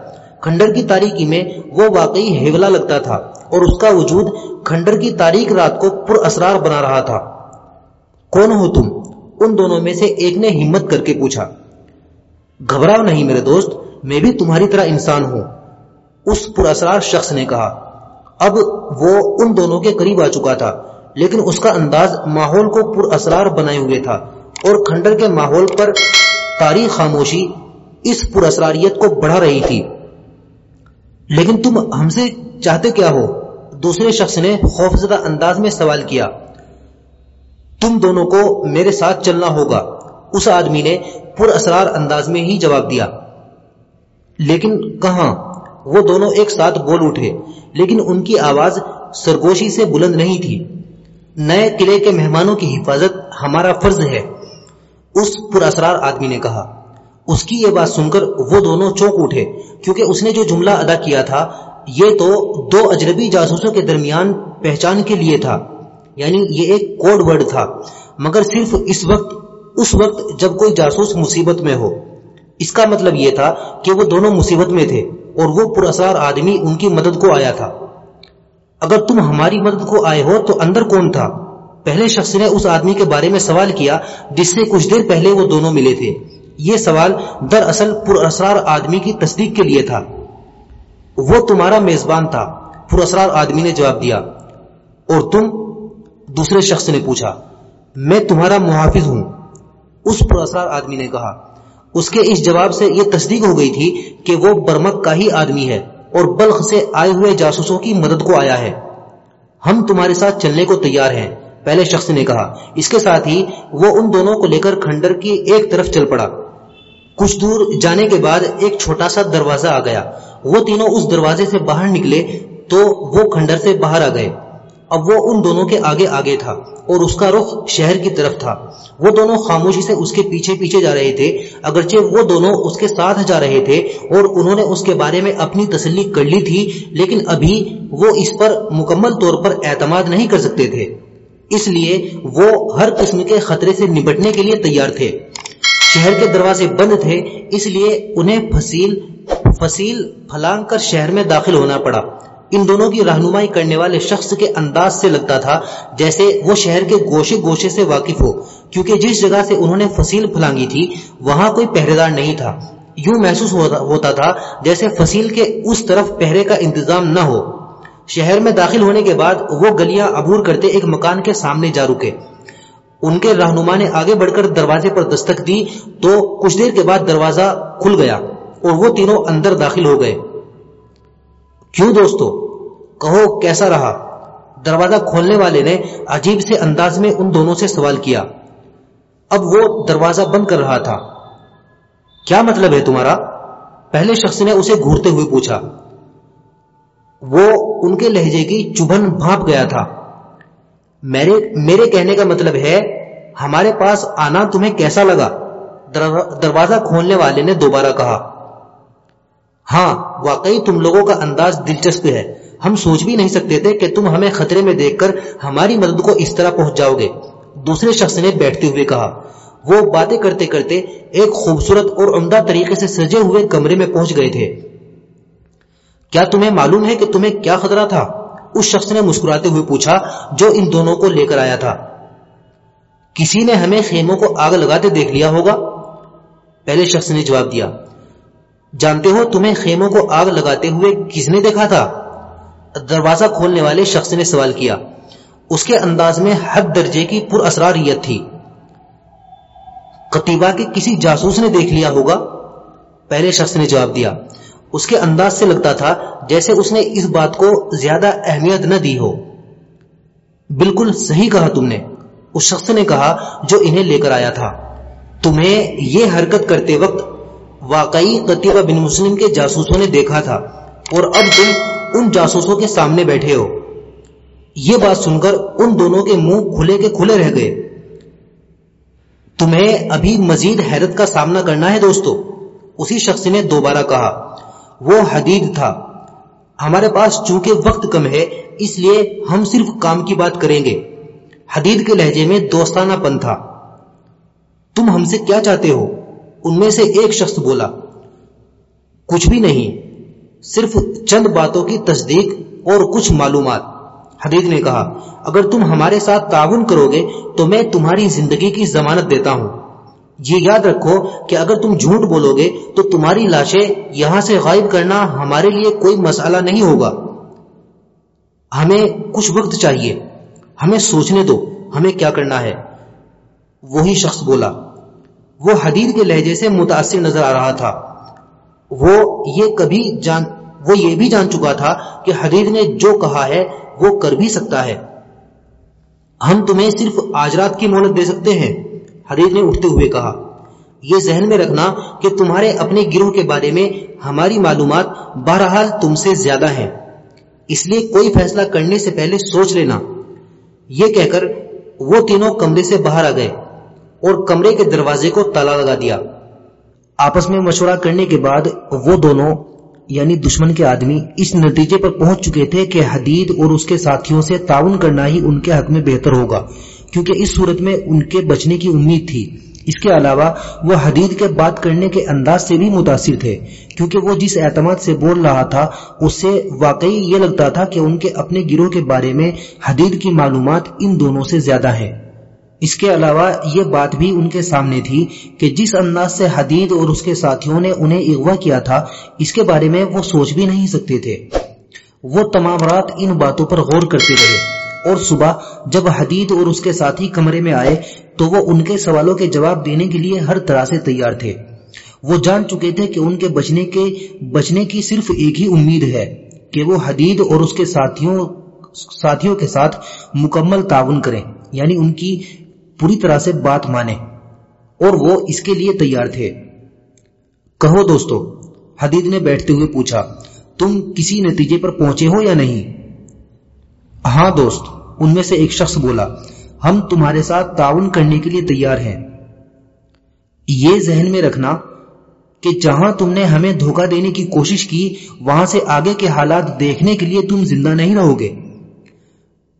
کھنڈر کی تاریخی میں وہ واقعی ہیولا لگتا تھا اور اس کا وجود کھنڈر کی تاریخ رات کو پر اسرار بنا رہا تھا۔ کون ہو تم؟ ان دونوں میں سے ایک نے ہمت کر کے پوچھا، گھبراؤ نہیں میرے دوست، میں بھی تمہاری طرح انسان ہوں۔ اس پر اسرار شخص نے کہا، اب وہ ان دونوں کے قریب آ چکا تھا، لیکن اس کا انداز ماحول کو پر اسرار بنائے ہوئے تھا اور کھنڈر کے ماحول پر تاریخ خاموشی اس پر اسراریت کو بڑھا رہی تھی۔ لیکن تم ہم سے چاہتے کیا ہو؟ دوسرے شخص نے خوفزدہ انداز میں سوال کیا تم دونوں کو میرے ساتھ چلنا ہوگا۔ اس آدمی نے پر اسرار انداز میں ہی جواب دیا۔ لیکن کہاں؟ وہ دونوں ایک ساتھ بول اٹھے، لیکن ان کی آواز سرگوشی سے بلند نہیں تھی۔ نئے قلعے کے مہمانوں کی حفاظت ہمارا فرض ہے۔ اس پر اسرار آدمی نے کہا۔ اس کی یہ بات سن کر وہ دونوں چوک اٹھے، کیونکہ اس نے جو جملہ ادا کیا تھا، یہ تو دو اجنبی جاسوسوں کے درمیان پہچان کے لیے تھا۔ یعنی یہ ایک کوڈ ورڈ تھا، مگر صرف اس وقت اس وقت جب کوئی جاسوس مصیبت میں ہو۔ اس کا مطلب یہ تھا کہ وہ دونوں مصیبت میں تھے اور وہ پراسرار آدمی ان کی مدد کو آیا تھا۔ اگر تم ہماری مدد کو آئے ہو تو اندر کون تھا؟ پہلے شخص نے اس آدمی کے بارے میں سوال کیا جس سے کچھ دیر پہلے وہ دونوں ملے تھے۔ یہ سوال دراصل پر اسرار آدمی کی تصدیق کے لیے تھا۔ وہ تمہارا میزبان تھا۔ پر اسرار آدمی نے جواب دیا، اور تم دوسرے شخص نے پوچھا، میں تمہارا محافظ ہوں؟ اس پراسرار آدمی نے کہا، اس کے اس جواب سے یہ تصدیق ہو گئی تھی کہ وہ برمک کا ہی آدمی ہے اور بلخ سے آئے ہوئے جاسوسوں کی مدد کو آیا ہے۔ ہم تمہارے ساتھ چلنے کو تیار ہیں۔ پہلے شخص نے کہا۔ اس کے ساتھ ہی وہ ان دونوں کو لے کر کھنڈر کی ایک طرف چل پڑا۔ کچھ دور جانے کے بعد ایک چھوٹا سا دروازہ آ گیا۔ وہ تینوں اس دروازے سے باہر نکلے تو وہ کھنڈر سے باہر آ گئے۔ اب وہ ان دونوں کے آگے آگے تھا اور اس کا رخ شہر کی طرف تھا۔ وہ دونوں خاموشی سے اس کے پیچھے پیچھے جا رہے تھے، اگرچہ وہ دونوں اس کے ساتھ جا رہے تھے اور انہوں نے اس کے بارے میں اپنی تسلی کر لی تھی، لیکن ابھی وہ اس پر مکمل طور پر اعتماد نہیں کر سکتے تھے۔ اس لیے وہ ہر قسم کے خطرے سے نپٹنے کے لیے تیار تھے۔ شہر کے دروازے بند تھے، اس لیے انہیں فصیل فصیل پھلانگ کر شہر میں داخل ہونا پڑا۔ ان دونوں کی رہنمائی کرنے والے شخص کے انداز سے لگتا تھا جیسے وہ شہر کے گوشے گوشے سے واقف ہو، کیونکہ جس جگہ سے انہوں نے فصیل پھلانگی تھی، وہاں کوئی پہرے دار نہیں تھا۔ یوں محسوس ہوتا تھا جیسے فصیل کے اس طرف پہرے کا انتظام نہ ہو۔ شہر میں داخل ہونے کے بعد وہ گلیاں عبور کرتے ایک مکان کے سامنے جا رکے۔ ان کے رہنما نے آگے بڑھ کر دروازے پر دستک دی تو کچھ دیر کے بعد دروازہ کھل گیا اور وہ تینوں اندر داخل ہو گئے۔ کیوں دوستو؟ کہو کیسا رہا؟ دروازہ کھولنے والے نے عجیب سے انداز میں ان دونوں سے سوال کیا۔ اب وہ دروازہ بند کر رہا تھا۔ کیا مطلب ہے تمہارا؟ پہلے شخص نے اسے گھورتے ہوئے پوچھا۔ وہ ان کے لہجے کی چبھن بھاپ گیا تھا۔ میرے میرے کہنے کا مطلب ہے، ہمارے پاس آنا تمہیں کیسا لگا؟ دروازہ کھولنے والے نے دوبارہ کہا۔ ہاں واقعی تم لوگوں کا انداز دلچسپ ہے۔ ہم سوچ بھی نہیں سکتے تھے کہ تم ہمیں خطرے میں دیکھ کر ہماری مدد کو اس طرح پہنچ جاؤ گے۔ دوسرے شخص نے بیٹھتے ہوئے کہا، وہ باتیں کرتے کرتے ایک خوبصورت اور عمدہ طریقے سے سجے ہوئے کمرے میں پہنچ گئے تھے۔ کیا تمہیں معلوم ہے کہ تمہیں کیا خطرہ تھا؟ اس شخص نے مسکراتے ہوئے پوچھا، جو ان دونوں کو لے کر آیا تھا۔ کسی نے ہمیں خیموں کو آگ لگاتے دیکھ لیا ہوگا؟ پہلے شخص نے جواب دیا جانتے ہو تمہیں خیموں کو آگ لگاتے ہوئے کس نے دیکھا تھا؟ دروازہ کھولنے والے شخص نے سوال کیا۔ اس کے انداز میں حد درجے کی پر اسراریت تھی۔ قطیبہ کے کسی جاسوس نے دیکھ لیا ہوگا؟ پہلے شخص نے جواب دیا۔ اس کے انداز سے لگتا تھا جیسے اس نے اس بات کو زیادہ اہمیت نہ دی ہو۔ بالکل صحیح کہا تم نے۔ اس شخص نے کہا جو انہیں لے کر آیا تھا۔ تمہیں یہ حرکت کرتے وقت واقعی قطیبہ بن مسلم کے جاسوسوں نے دیکھا تھا اور اب تم ان جاسوسوں کے سامنے بیٹھے ہو۔ یہ بات سن کر ان دونوں کے منہ کھلے کے کھلے رہ گئے۔ تمہیں ابھی مزید حیرت کا سامنا کرنا ہے دوستو، اسی شخص نے دوبارہ کہا۔ وہ حدید تھا۔ ہمارے پاس چونکہ وقت کم ہے، اس لیے ہم صرف کام کی بات کریں گے۔ حدید کے لہجے میں دوستانہ پن تھا۔ تم ہم سے کیا چاہتے ہو؟ ان میں سے ایک شخص بولا، کچھ بھی نہیں، صرف چند باتوں کی تصدیق اور کچھ معلومات. حدید نے کہا، اگر تم ہمارے ساتھ تعاون کرو گے تو میں تمہاری زندگی کی ضمانت دیتا ہوں۔ یہ یاد رکھو کہ اگر تم جھوٹ بولو گے تو تمہاری لاشیں یہاں سے غائب کرنا ہمارے لیے کوئی مسئلہ نہیں ہوگا۔ ہمیں کچھ وقت چاہیے، ہمیں سوچنے دو، ہمیں کیا کرنا ہے؟ وہی شخص بولا وہ حدید کے لہجے سے متاثر نظر آ رہا تھا۔ وہ یہ کبھی جان، وہ یہ بھی جان چکا تھا کہ حدید نے جو کہا ہے وہ کر بھی سکتا ہے۔ ہم تمہیں صرف آج رات کی مہلت دے سکتے ہیں، حدید نے اٹھتے ہوئے کہا۔ یہ ذہن میں رکھنا کہ تمہارے اپنے گروہ کے بارے میں ہماری معلومات بہرحال تم سے زیادہ ہیں۔ اس لیے کوئی فیصلہ کرنے سے پہلے سوچ لینا۔ یہ کہہ کر وہ تینوں کمرے سے باہر آ گئے۔ اور کمرے کے دروازے کو تالا لگا دیا۔ آپس میں مشورہ کرنے کے بعد وہ دونوں یعنی دشمن کے آدمی، اس نتیجے پر پہنچ چکے تھے کہ حدید اور اس کے ساتھیوں سے تعاون کرنا ہی ان کے حق میں بہتر ہوگا، کیونکہ اس صورت میں ان کے بچنے کی امید تھی۔ اس کے علاوہ، وہ حدید کے بات کرنے کے انداز سے بھی متاثر تھے، کیونکہ وہ جس اعتماد سے بول رہا تھا، اس سے واقعی یہ لگتا تھا کہ ان کے اپنے گروہ کے بارے میں حدید کی معلومات ان دونوں سے زیادہ ہیں۔ اس کے علاوہ یہ بات بھی ان کے سامنے تھی کہ جس انداز سے حدید اور اس کے ساتھیوں نے انہیں اغوا کیا تھا، اس کے بارے میں وہ سوچ بھی نہیں سکتے تھے۔ وہ تمام رات ان باتوں پر غور کرتے رہے اور صبح جب حدید اور اس کے ساتھی کمرے میں آئے تو وہ ان کے سوالوں کے جواب دینے کے لیے ہر طرح سے تیار تھے۔ وہ جان چکے تھے کہ ان کے بچنے کے بچنے کی صرف ایک ہی امید ہے کہ وہ حدید اور اس کے ساتھیوں ساتھیوں کے ساتھ مکمل تعاون کریں یعنی ان کی پوری طرح سے بات مانے اور وہ اس کے لیے تیار تھے۔ کہو دوستو، حدید نے بیٹھتے ہوئے پوچھا، تم کسی نتیجے پر پہنچے ہو یا نہیں؟ ہاں دوست، ان میں سے ایک شخص بولا، ہم تمہارے ساتھ تعاون کرنے کے لیے تیار ہیں۔ یہ ذہن میں رکھنا کہ جہاں تم نے ہمیں دھوکہ دینے کی کوشش کی، وہاں سے آگے کے حالات دیکھنے کے لیے تم زندہ نہیں رہو گے۔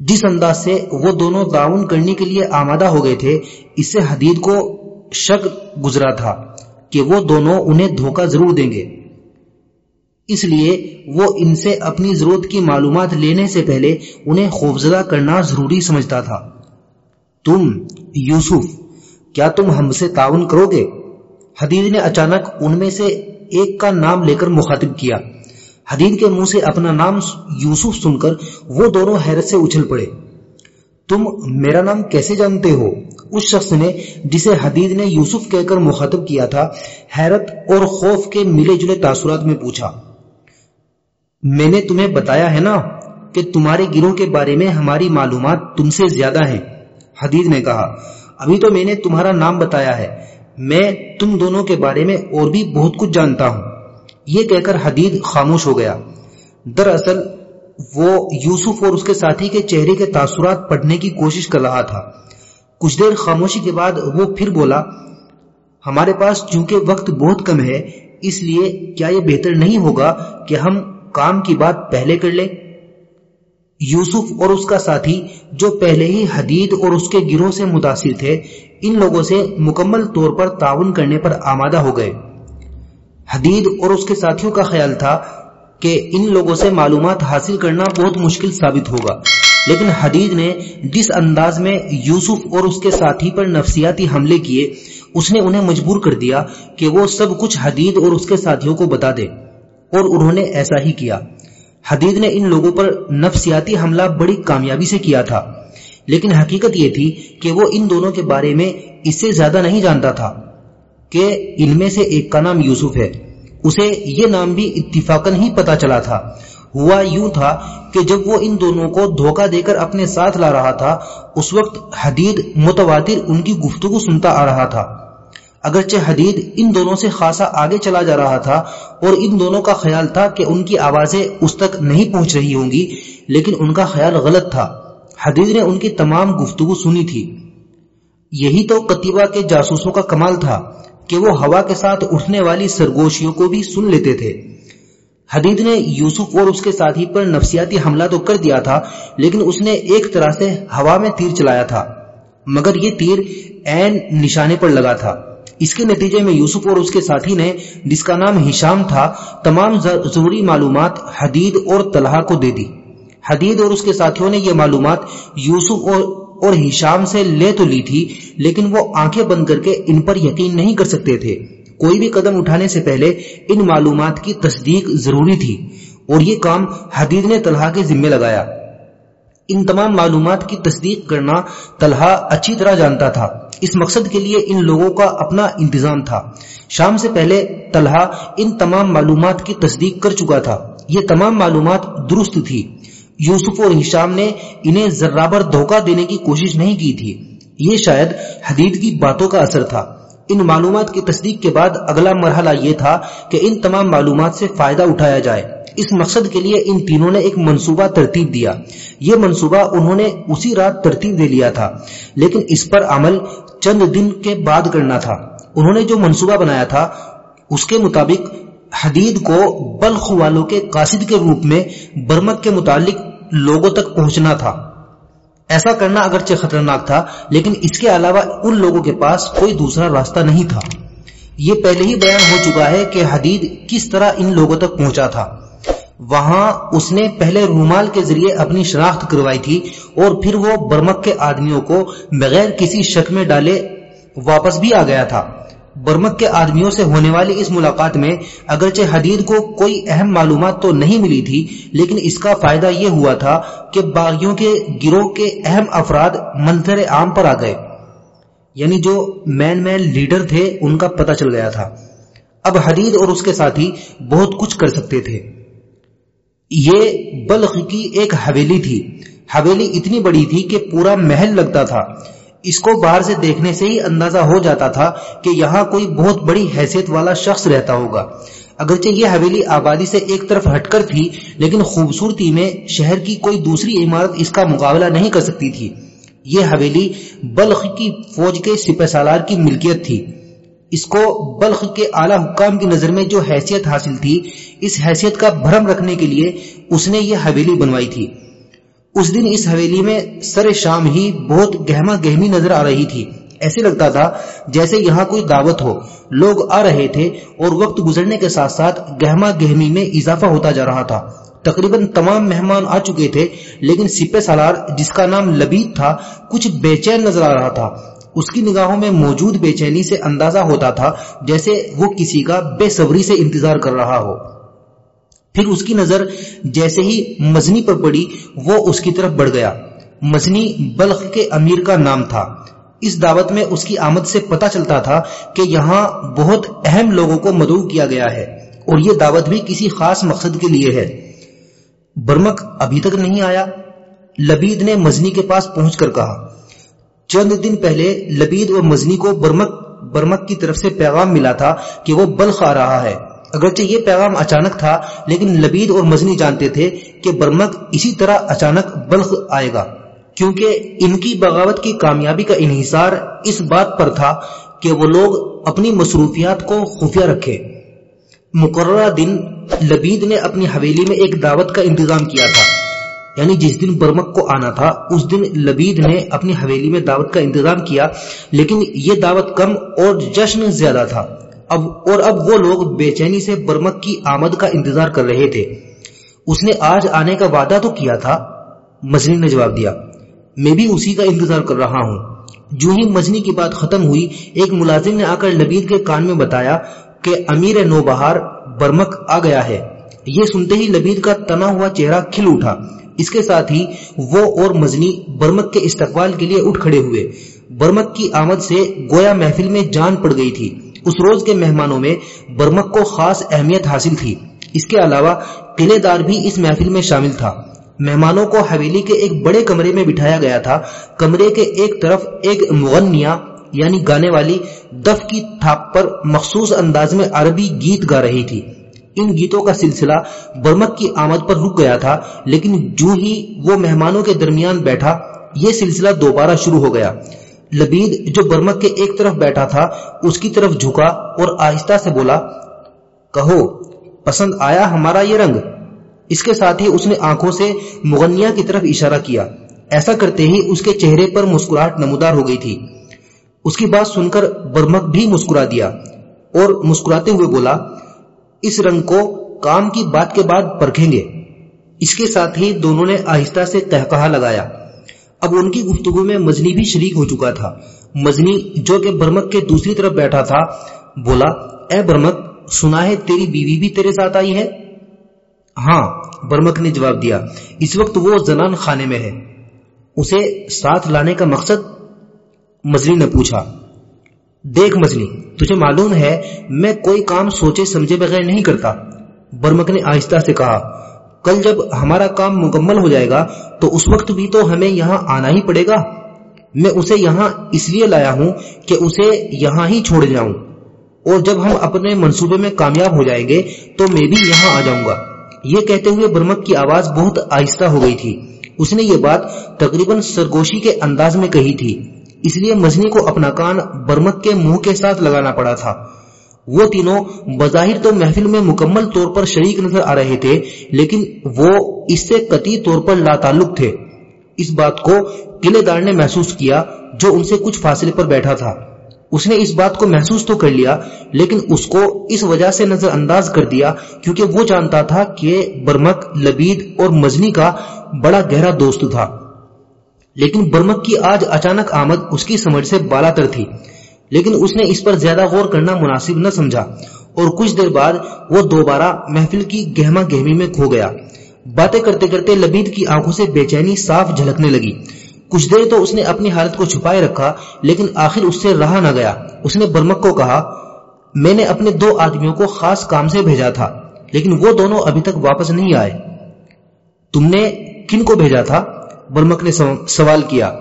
جس انداز سے وہ دونوں تعاون کرنے کے لیے آمادہ ہو گئے تھے، اس سے حدید کو شک گزرا تھا کہ وہ دونوں انہیں دھوکہ ضرور دیں گے۔ اس لیے وہ ان سے اپنی ضرورت کی معلومات لینے سے پہلے انہیں خوفزدہ کرنا ضروری سمجھتا تھا۔ تم، یوسف، کیا تم ہم سے تعاون کرو گے؟ حدید نے اچانک ان میں سے ایک کا نام لے کر مخاطب کیا۔ حدید کے منہ سے اپنا نام یوسف سن کر وہ دونوں حیرت سے اچھل پڑے۔ تم میرا نام کیسے جانتے ہو؟ اس شخص نے جسے حدید نے یوسف کہہ کر مخاطب کیا تھا، حیرت اور خوف کے ملے جلے تاثرات میں پوچھا۔ میں نے تمہیں بتایا ہے نا کہ تمہارے گروہ کے بارے میں ہماری معلومات تم سے زیادہ ہیں، حدید نے کہا۔ ابھی تو میں نے تمہارا نام بتایا ہے۔ میں تم دونوں کے بارے میں اور بھی بہت کچھ جانتا ہوں۔ یہ کہہ کر حدید خاموش ہو گیا۔ دراصل وہ یوسف اور اس کے ساتھی کے چہرے کے تاثرات پڑھنے کی کوشش کر رہا تھا۔ کچھ دیر خاموشی کے بعد وہ پھر بولا، ہمارے پاس چونکہ وقت بہت کم ہے، اس لیے کیا یہ بہتر نہیں ہوگا کہ ہم کام کی بات پہلے کر لیں؟ یوسف اور اس کا ساتھی جو پہلے ہی حدید اور اس کے گروہ سے متاثر تھے، ان لوگوں سے مکمل طور پر تعاون کرنے پر آمادہ ہو گئے۔ حدید اور اس کے ساتھیوں کا خیال تھا کہ ان لوگوں سے معلومات حاصل کرنا بہت مشکل ثابت ہوگا۔ لیکن حدید نے جس انداز میں یوسف اور اس کے ساتھی پر نفسیاتی حملے کیے، اس نے انہیں مجبور کر دیا کہ وہ سب کچھ حدید اور اس کے ساتھیوں کو بتا دے، اور انہوں نے ایسا ہی کیا۔ حدید نے ان لوگوں پر نفسیاتی حملہ بڑی کامیابی سے کیا تھا، لیکن حقیقت یہ تھی کہ وہ ان دونوں کے بارے میں اس سے زیادہ نہیں جانتا تھا۔ کہ ان میں سے ایک کا نام یوسف ہے۔ اسے یہ نام بھی اتفاقن ہی پتا چلا تھا۔ ہوا یوں تھا کہ جب وہ ان دونوں کو دھوکہ دے کر اپنے ساتھ لا رہا تھا، اس وقت حدید متواتر ان کی گفتگو سنتا آ رہا تھا۔ اگرچہ حدید ان دونوں سے خاصا آگے چلا جا رہا تھا اور ان دونوں کا خیال تھا کہ ان کی آوازیں اس تک نہیں پہنچ رہی ہوں گی، لیکن ان کا خیال غلط تھا۔ حدید نے ان کی تمام گفتگو سنی تھی۔ یہی تو قطیبہ کے جاسوسوں کا کمال تھا۔ کہ وہ ہوا کے ساتھ اٹھنے والی سرگوشیوں کو بھی سن لیتے تھے۔ حدید نے یوسف اور اس کے ساتھی پر نفسیاتی حملہ تو کر دیا تھا، لیکن اس نے ایک طرح سے ہوا میں تیر چلایا تھا۔ مگر یہ تیر این نشانے پر لگا تھا۔ اس کے نتیجے میں یوسف اور اس کے ساتھی نے، جس کا نام ہشام تھا، تمام ضروری معلومات حدید اور طلحہ کو دے دی۔ حدید اور اس کے ساتھیوں نے یہ معلومات یوسف اور اور ہشام سے لے تو لی تھی، لیکن وہ آنکھیں بند کر کے ان پر یقین نہیں کر سکتے تھے۔ کوئی بھی قدم اٹھانے سے پہلے ان معلومات کی تصدیق ضروری تھی، اور یہ کام حدید نے طلحہ کے ذمے لگایا۔ ان تمام معلومات کی تصدیق کرنا طلحہ اچھی طرح جانتا تھا۔ اس مقصد کے لیے ان لوگوں کا اپنا انتظام تھا۔ شام سے پہلے طلحہ ان تمام معلومات کی تصدیق کر چکا تھا۔ یہ تمام معلومات درست تھی۔ یوسف اور ہشام نے انہیں ذرابر دھوکہ دینے کی کوشش نہیں کی تھی۔ یہ شاید حدید کی باتوں کا اثر تھا۔ ان معلومات کی تصدیق کے بعد اگلا مرحلہ یہ تھا کہ ان تمام معلومات سے فائدہ اٹھایا جائے۔ اس مقصد کے لیے ان تینوں نے ایک منصوبہ ترتیب دیا۔ یہ منصوبہ انہوں نے اسی رات ترتیب دے لیا تھا۔ لیکن اس پر عمل چند دن کے بعد کرنا تھا۔ انہوں نے جو منصوبہ بنایا تھا، اس کے مطابق حدید کو بلخ والوں کے قاصد کے روپ میں برمک کے متعلق لوگوں تک پہنچنا تھا۔ ایسا کرنا اگرچہ خطرناک تھا، لیکن اس کے علاوہ ان لوگوں کے پاس کوئی دوسرا راستہ نہیں تھا۔ یہ پہلے ہی بیان ہو چکا ہے کہ حدید کس طرح ان لوگوں تک پہنچا تھا۔ وہاں اس نے پہلے رومال کے ذریعے اپنی شناخت کروائی تھی اور پھر وہ برمک کے آدمیوں کو بغیر کسی شک میں ڈالے واپس بھی آ گیا تھا۔ برمک کے آدمیوں سے ہونے والی اس ملاقات میں اگرچہ حدید کو کوئی اہم معلومات تو نہیں ملی تھی، لیکن اس کا فائدہ یہ ہوا تھا کہ باغیوں کے گروہ کے اہم افراد منظر عام پر آ گئے۔ یعنی جو مین مین لیڈر تھے، ان کا پتہ چل گیا تھا۔ اب حدید اور اس کے ساتھی بہت کچھ کر سکتے تھے۔ یہ بلخ کی ایک حویلی تھی۔ حویلی اتنی بڑی تھی کہ پورا محل لگتا تھا۔ اس کو باہر سے دیکھنے سے ہی اندازہ ہو جاتا تھا کہ یہاں کوئی بہت بڑی حیثیت والا شخص رہتا ہوگا۔ اگرچہ یہ حویلی آبادی سے ایک طرف ہٹ کر تھی، لیکن خوبصورتی میں شہر کی کوئی دوسری عمارت اس کا مقابلہ نہیں کر سکتی تھی۔ یہ حویلی بلخ کی فوج کے سپہ سالار کی ملکیت تھی۔ اس کو بلخ کے اعلی حکام کی نظر میں جو حیثیت حاصل تھی، اس حیثیت کا بھرم رکھنے کے لیے اس نے یہ حویلی بنوائی تھی۔ اس دن اس حویلی میں سر شام ہی بہت گہما گہمی نظر آ رہی تھی۔ ایسے لگتا تھا جیسے یہاں کوئی دعوت ہو۔ لوگ آ رہے تھے اور وقت گزرنے کے ساتھ ساتھ گہما گہمی میں اضافہ ہوتا جا رہا تھا۔ تقریباً تمام مہمان آ چکے تھے، لیکن سپہ سالار جس کا نام لبید تھا، کچھ بے چین نظر آ رہا تھا۔ اس کی نگاہوں میں موجود بے چینی سے اندازہ ہوتا تھا جیسے وہ کسی کا بے صبری سے انتظار کر رہا ہو۔ پھر اس کی نظر جیسے ہی مزنی پر پڑی، وہ اس کی طرف بڑھ گیا۔ مزنی بلخ کے امیر کا نام تھا۔ اس دعوت میں اس کی آمد سے پتا چلتا تھا کہ یہاں بہت اہم لوگوں کو مدعو کیا گیا ہے اور یہ دعوت بھی کسی خاص مقصد کے لیے ہے۔ برمک ابھی تک نہیں آیا۔ لبید نے مزنی کے پاس پہنچ کر کہا، چند دن پہلے لبید اور مزنی کو برمک برمک کی طرف سے پیغام ملا تھا کہ وہ بلخ آ رہا ہے۔ اگرچہ یہ پیغام اچانک تھا، لیکن لبید اور مزنی جانتے تھے کہ برمک اسی طرح اچانک بلخ آئے گا، کیونکہ ان کی بغاوت کی کامیابی کا انحصار اس بات پر تھا کہ وہ لوگ اپنی مصروفیات کو خفیہ رکھے۔ مقررہ دن لبید نے اپنی حویلی میں ایک دعوت کا انتظام کیا تھا یعنی جس دن برمک کو آنا تھا، اس دن لبید نے اپنی حویلی میں دعوت کا انتظام کیا، لیکن یہ دعوت کم اور جشن زیادہ تھا۔ اب اور اب وہ لوگ بے چینی سے برمک کی آمد کا انتظار کر رہے تھے۔ اس نے آج آنے کا وعدہ تو کیا تھا مزنی نے جواب دیا۔ میں بھی اسی کا انتظار کر رہا ہوں۔ جو ہی مزنی کی بات ختم ہوئی، ایک ملازم نے آ کر لبید کے کان میں بتایا کہ امیر نو بہار برمک آ گیا ہے۔ یہ سنتے ہی لبید کا تنا ہوا چہرہ کھل اٹھا۔ اس کے ساتھ ہی وہ اور مزنی برمک کے استقبال کے لیے اٹھ کھڑے ہوئے۔ برمک کی آمد سے گویا محفل میں جان پڑ گئی تھی۔ اس روز کے مہمانوں میں برمک کو خاص اہمیت حاصل تھی۔ اس کے علاوہ قلعے دار بھی اس محفل میں شامل تھا۔ مہمانوں کو حویلی کے ایک بڑے کمرے میں بٹھایا گیا تھا۔ کمرے کے ایک طرف ایک مغنیا یعنی گانے والی دف کی تھاپ پر مخصوص انداز میں عربی گیت گا رہی تھی۔ ان گیتوں کا سلسلہ برمک کی آمد پر رک گیا تھا، لیکن جو ہی وہ مہمانوں کے درمیان بیٹھا، یہ سلسلہ دوبارہ شروع ہو گیا۔ لبید جو برمک کے ایک طرف بیٹھا تھا، اس کی طرف جھکا اور آہستہ سے بولا، کہو، پسند آیا ہمارا یہ رنگ؟ اس کے ساتھ ہی اس نے آنکھوں سے مغنیا کی طرف اشارہ کیا۔ ایسا کرتے ہی اس کے چہرے پر مسکراہٹ نمودار ہو گئی تھی۔ اس کی بات سن کر برمک بھی مسکرا دیا اور مسکراتے ہوئے بولا، اس رنگ کو کام کی بات کے بعد پرکھیں گے۔ اس کے ساتھ ہی دونوں نے آہستہ سے تہکہا لگایا۔ اب ان کی گفتگو میں مزنی بھی شریک ہو چکا تھا۔ مزنی جو کہ برمک کے دوسری طرف بیٹھا تھا، بولا، اے برمک، سنا ہے تیری بیوی بھی تیرے ساتھ آئی ہے؟ ہاں برمک نے جواب دیا۔ اس وقت وہ زنان خانے میں ہے۔ اسے ساتھ لانے کا مقصد؟ مزنی نے پوچھا۔ دیکھ مزنی تجھے معلوم ہے، میں کوئی کام سوچے سمجھے بغیر نہیں کرتا۔ برمک نے آہستہ سے کہا۔ کل جب ہمارا کام مکمل ہو جائے گا، تو اس وقت بھی تو ہمیں یہاں آنا ہی پڑے گا۔ میں اسے یہاں اس لیے لایا ہوں کہ اسے یہاں ہی چھوڑ جاؤں۔ اور جب ہم اپنے منصوبے میں کامیاب ہو جائیں گے، تو میں بھی یہاں آ جاؤں گا۔ یہ کہتے ہوئے برمک کی آواز بہت آہستہ ہو گئی تھی۔ اس نے یہ بات تقریباً سرگوشی کے انداز میں کہی تھی۔ اس لیے مزنی کو اپنا کان برمک کے منہ کے ساتھ لگانا پڑا تھا۔ وہ تینوں بظاہر تو محفل میں مکمل طور پر شریک نظر آ رہے تھے، لیکن وہ اس سے قطعی طور پر لا تعلق تھے۔ اس بات کو قلعے دار نے محسوس کیا جو ان سے کچھ فاصلے پر بیٹھا تھا۔ اس نے اس بات کو محسوس تو کر لیا، لیکن اس کو اس وجہ سے نظر انداز کر دیا کیونکہ وہ جانتا تھا کہ برمک، لبید اور مزنی کا بڑا گہرا دوست تھا۔ لیکن برمک کی آج اچانک آمد اس کی سمجھ سے بالا تر تھی۔ لیکن اس نے اس پر زیادہ غور کرنا مناسب نہ سمجھا اور کچھ دیر بعد وہ دوبارہ محفل کی گہما گہمی میں کھو گیا۔ باتیں کرتے کرتے لبید کی آنکھوں سے بے چینی صاف جھلکنے لگی۔ کچھ دیر تو اس نے اپنی حالت کو چھپائے رکھا، لیکن آخر اس سے رہا نہ گیا۔ اس نے برمک کو کہا، میں نے اپنے دو آدمیوں کو خاص کام سے بھیجا تھا، لیکن وہ دونوں ابھی تک واپس نہیں آئے۔ تم نے کن کو بھیجا تھا؟ برمک نے سوال کیا۔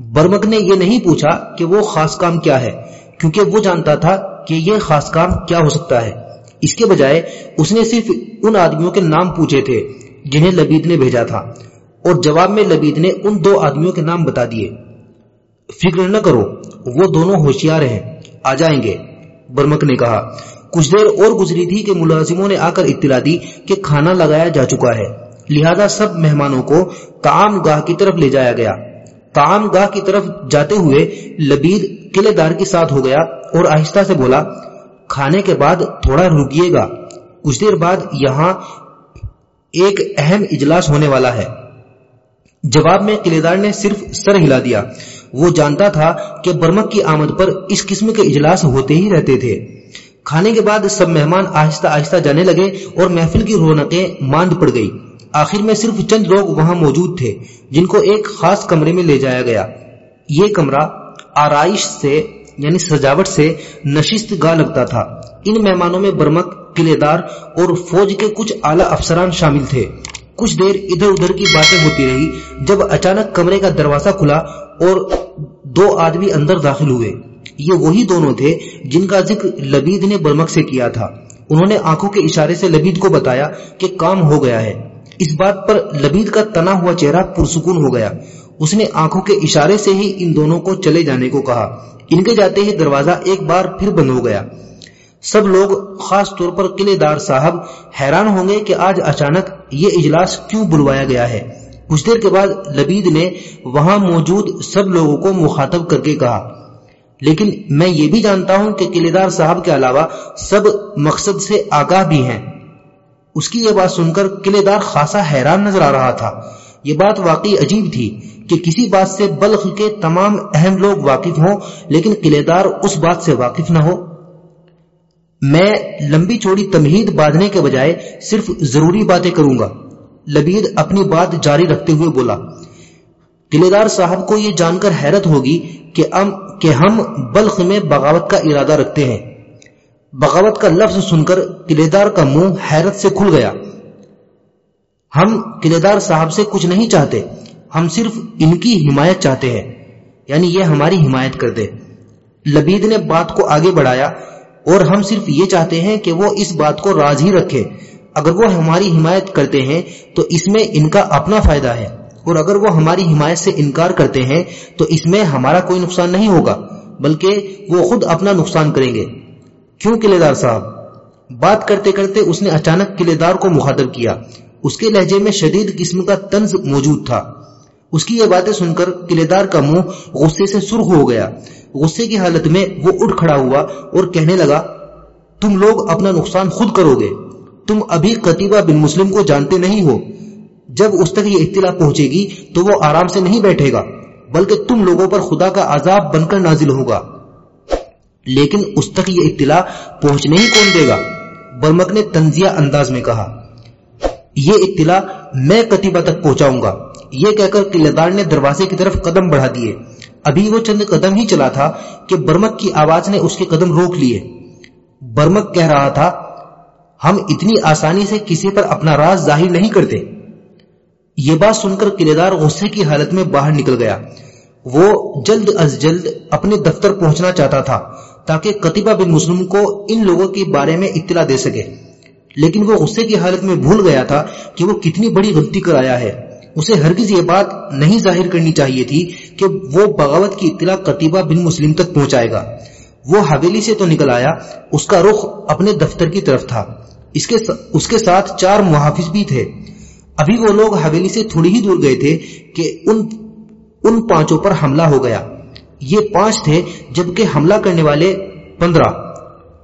برمک نے یہ نہیں پوچھا کہ وہ خاص کام کیا ہے، کیونکہ وہ جانتا تھا کہ یہ خاص کام کیا ہو سکتا ہے۔ اس کے بجائے اس نے صرف ان آدمیوں کے نام پوچھے تھے جنہیں لبید نے بھیجا تھا۔ اور جواب میں لبید نے ان دو آدمیوں کے نام بتا دیے۔ فکر نہ کرو، وہ دونوں ہوشیار ہیں۔ آ جائیں گے، برمک نے کہا۔ کچھ دیر اور گزری تھی کہ ملازموں نے آ کر اطلاع دی کہ کھانا لگایا جا چکا ہے۔ لہذا سب مہمانوں کو تعام گاہ کی طرف لے جایا گیا۔ تعام گاہ کی طرف جاتے ہوئے لبید قلعے دار کے ساتھ ہو گیا اور آہستہ سے بولا، کھانے کے بعد تھوڑا رکیے گا۔ کچھ دیر بعد یہاں ایک اہم اجلاس ہونے والا ہے۔ جواب میں قلعے دار نے صرف سر ہلا دیا۔ وہ جانتا تھا کہ برمک کی آمد پر اس قسم کے اجلاس ہوتے ہی رہتے تھے۔ کھانے کے بعد سب مہمان آہستہ آہستہ جانے لگے اور محفل کی رونقیں ماند پڑ گئی آخر میں صرف چند لوگ وہاں موجود تھے، جن کو ایک خاص کمرے میں لے جایا گیا۔ یہ کمرہ آرائش سے یعنی سجاوٹ سے نشست گاہ لگتا تھا۔ ان مہمانوں میں برمک قلعے دار اور فوج کے کچھ اعلی افسران شامل تھے۔ کچھ دیر ادھر ادھر کی باتیں ہوتی رہی، جب اچانک کمرے کا دروازہ کھلا اور دو آدمی اندر داخل ہوئے۔ یہ وہی دونوں تھے جن کا ذکر لبید نے برمک سے کیا تھا۔ انہوں نے آنکھوں کے اشارے سے لبید کو بتایا کہ کام ہو گیا ہے۔ اس بات پر لبید کا تنا ہوا چہرہ پرسکون ہو گیا۔ اس نے آنکھوں کے اشارے سے ہی ان دونوں کو چلے جانے کو کہا۔ ان کے جاتے ہی دروازہ ایک بار پھر بند ہو گیا۔ سب لوگ خاص طور پر قلعے دار صاحب حیران ہوں گے کہ آج اچانک یہ اجلاس کیوں بلوایا گیا ہے۔ کچھ دیر کے بعد لبید نے وہاں موجود سب لوگوں کو مخاطب کر کے کہا۔ لیکن میں یہ بھی جانتا ہوں کہ قلعے دار صاحب کے علاوہ سب مقصد سے آگاہ بھی ہیں۔ اس کی یہ بات سن کر قلعے دار خاصا حیران نظر آ رہا تھا۔ یہ بات واقعی عجیب تھی کہ کسی بات سے بلخ کے تمام اہم لوگ واقف ہوں لیکن قلعے دار اس بات سے واقف نہ ہو۔ میں لمبی چوڑی تمہید باندھنے کے بجائے صرف ضروری باتیں کروں گا۔ لبید اپنی بات جاری رکھتے ہوئے بولا قلعے دار صاحب کو یہ جان کر حیرت ہوگی کہ ہم بلخ میں بغاوت کا ارادہ رکھتے ہیں۔ بغاوت کا لفظ سن کر قلعے دار کا منہ حیرت سے کھل گیا۔ ہم قلعے دار صاحب سے کچھ نہیں چاہتے، ہم صرف ان کی حمایت چاہتے ہیں یعنی یہ ہماری حمایت کر دے۔ لبید نے بات کو آگے بڑھایا اور ہم صرف یہ چاہتے ہیں کہ وہ اس بات کو راز ہی رکھے۔ اگر وہ ہماری حمایت کرتے ہیں تو اس میں ان کا اپنا فائدہ ہے، اور اگر وہ ہماری حمایت سے انکار کرتے ہیں تو اس میں ہمارا کوئی نقصان نہیں ہوگا، بلکہ وہ خود اپنا نقصان کریں گے۔ کیوں قلعے دار صاحب؟ بات کرتے کرتے اس نے اچانک قلعے دار کو مخاطب کیا۔ اس کے لہجے میں شدید قسم کا طنز موجود تھا۔ اس کی یہ باتیں سن کر قلعے دار کا منہ غصے سے سرخ ہو گیا۔ غصے کی حالت میں وہ اٹھ کھڑا ہوا اور کہنے لگا، تم لوگ اپنا نقصان خود کرو گے۔ تم ابھی قطیبہ بن مسلم کو جانتے نہیں ہو۔ جب اس تک یہ اطلاع پہنچے گی تو وہ آرام سے نہیں بیٹھے گا، بلکہ تم لوگوں پر خدا کا عذاب بن کر نازل ہوگا۔ لیکن اس تک یہ اطلاع پہنچنے ہی کون دے گا؟ برمک نے تنزیہ انداز میں کہا، یہ اطلاع میں قطیبہ تک پہنچاؤں گا۔ یہ کہہ کر قلعہ دار نے دروازے کی طرف قدم بڑھا دیے۔ ابھی وہ چند قدم ہی چلا تھا کہ برمک کی آواز نے اس کے قدم روک لیے۔ برمک کہہ رہا تھا، ہم اتنی آسانی سے کسی پر اپنا راز ظاہر نہیں کرتے۔ یہ بات سن کر قلعے دار غصے کی حالت میں باہر نکل گیا۔ وہ جلد از جلد اپنے دفتر پہنچنا چاہتا تھا۔ تاکہ قطبہ بن مسلم کو ان لوگوں کے بارے میں اطلاع دے سکے۔ لیکن وہ غصے کی حالت میں بھول گیا تھا کہ وہ کتنی بڑی غلطی کر آیا ہے۔ اسے ہرگز یہ بات نہیں ظاہر کرنی چاہیے تھی کہ وہ بغاوت کی اطلاع قطیبہ بن مسلم تک پہنچائے گا۔ وہ حویلی سے تو نکل آیا، اس کا رخ اپنے دفتر کی طرف تھا۔ اس کے اس کے ساتھ چار محافظ بھی تھے۔ ابھی وہ لوگ حویلی سے تھوڑی ہی دور گئے تھے کہ ان ان پانچوں پر حملہ ہو گیا۔ یہ پانچ تھے، جبکہ حملہ کرنے والے پندرہ۔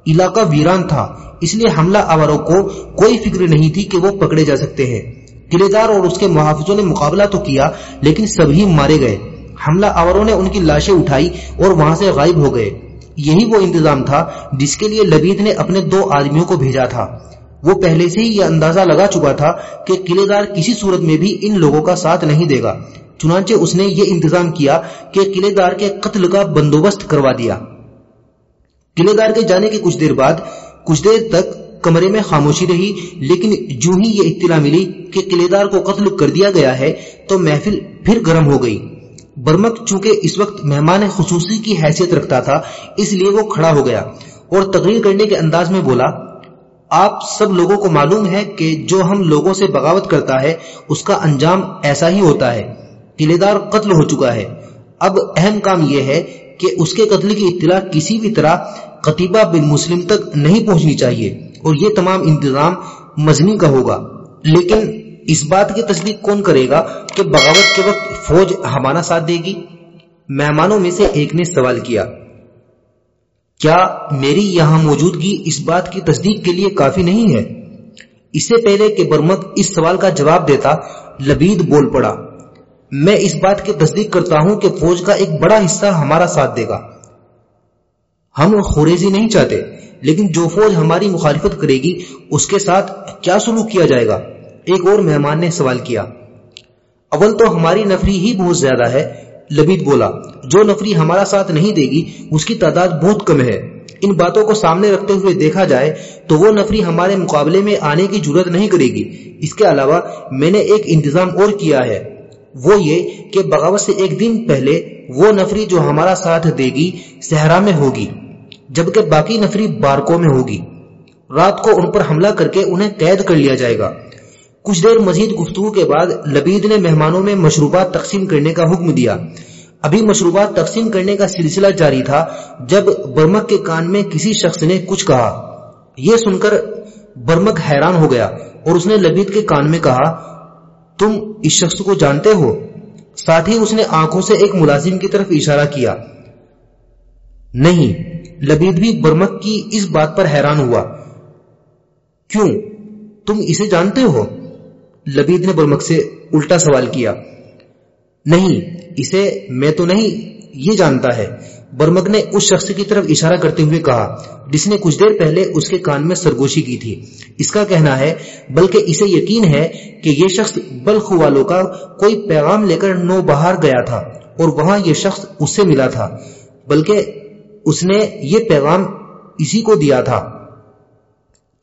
علاقہ ویران تھا، اس لیے حملہ آوروں کو کوئی فکر نہیں تھی کہ وہ پکڑے جا سکتے ہیں۔ قلعے دار اور اس کے محافظوں نے مقابلہ تو کیا، لیکن سبھی مارے گئے۔ حملہ آوروں نے ان کی لاشیں اٹھائی اور وہاں سے غائب ہو گئے۔ یہی وہ انتظام تھا جس کے لیے لبید نے اپنے دو آدمیوں کو بھیجا تھا۔ وہ پہلے سے ہی یہ اندازہ لگا چکا تھا کہ قلعے دار کسی صورت میں بھی ان لوگوں کا ساتھ نہیں دے گا۔ چنانچہ اس نے یہ انتظام کیا کہ قلعے دار کے قتل کا بندوبست کروا دیا۔ قلعے دار کے جانے کے کچھ دیر بعد، کچھ دیر تک کمرے میں خاموشی رہی، لیکن جو ہی یہ اطلاع ملی کہ قلعے دار کو قتل کر دیا گیا ہے، تو محفل پھر گرم ہو گئی۔ برمک چونکہ اس وقت مہمان خصوصی کی حیثیت رکھتا تھا، اس لیے وہ کھڑا ہو گیا اور تقریر کرنے کے انداز میں بولا، آپ سب لوگوں کو معلوم ہے کہ جو ہم لوگوں سے بغاوت کرتا ہے، اس کا انجام ایسا ہی ہوتا ہے۔ قلعے دار قتل ہو چکا ہے۔ اب اہم کام یہ ہے کہ اس کے قتل کی اطلاع کسی بھی طرح قطیبہ بن مسلم تک نہیں پہنچنی چاہیے اور یہ تمام انتظام مزنی کا ہوگا۔ لیکن اس بات کی تصدیق کون کرے گا کہ بغاوت کے وقت فوج ہمارا ساتھ دے گی؟ مہمانوں میں سے ایک نے سوال کیا۔ کیا میری یہاں موجودگی اس بات کی تصدیق کے لیے کافی نہیں ہے؟ اس سے پہلے کہ برمک اس سوال کا جواب دیتا، لبید بول پڑا۔ میں اس بات کی تصدیق کرتا ہوں کہ فوج کا ایک بڑا حصہ ہمارا ساتھ دے گا۔ ہم خوریزی نہیں چاہتے، لیکن جو فوج ہماری مخالفت کرے گی، اس کے ساتھ کیا سلوک کیا جائے گا؟ ایک اور مہمان نے سوال کیا۔ اول تو ہماری نفری ہی بہت زیادہ ہے، لبید بولا۔ جو نفری ہمارا ساتھ نہیں دے گی، اس کی تعداد بہت کم ہے۔ ان باتوں کو سامنے رکھتے ہوئے دیکھا جائے تو وہ نفری ہمارے مقابلے میں آنے کی ضرورت نہیں کرے گی۔ اس کے علاوہ میں نے ایک انتظام اور کیا ہے۔ وہ یہ کہ بغاوت سے ایک دن پہلے وہ نفری جو ہمارا ساتھ دے گی، صحرا میں ہوگی، جبکہ باقی نفری بارکوں میں ہوگی۔ رات کو ان پر حملہ کر کے انہیں قید کر لیا جائے گا۔ کچھ دیر مزید گفتگو کے بعد لبید نے مہمانوں میں مشروبات تقسیم کرنے کا حکم دیا۔ ابھی مشروبات تقسیم کرنے کا سلسلہ جاری تھا جب برمک کے کان میں کسی شخص نے کچھ کہا۔ یہ سن کر برمک حیران ہو گیا اور اس نے لبید کے کان میں کہا تم اس شخص کو جانتے ہو؟ ساتھ ہی اس نے آنکھوں سے ایک ملازم کی طرف اشارہ کیا۔ نہیں، لبید بھی برمک کی اس بات پر حیران ہوا۔ کیوں؟ تم اسے جانتے ہو؟ لبید نے برمک سے الٹا سوال کیا۔ نہیں، اسے میں تو نہیں، یہ جانتا ہے۔ برمک نے اس شخص کی طرف اشارہ کرتے ہوئے کہا، جس نے کچھ دیر پہلے اس کے کان میں سرگوشی کی تھی۔ اس کا کہنا ہے، بلکہ اسے یقین ہے کہ یہ شخص بلخ والوں کا کوئی پیغام لے کر نو بہار گیا تھا اور وہاں یہ شخص اس سے ملا تھا، بلکہ اس نے یہ پیغام اسی کو دیا تھا۔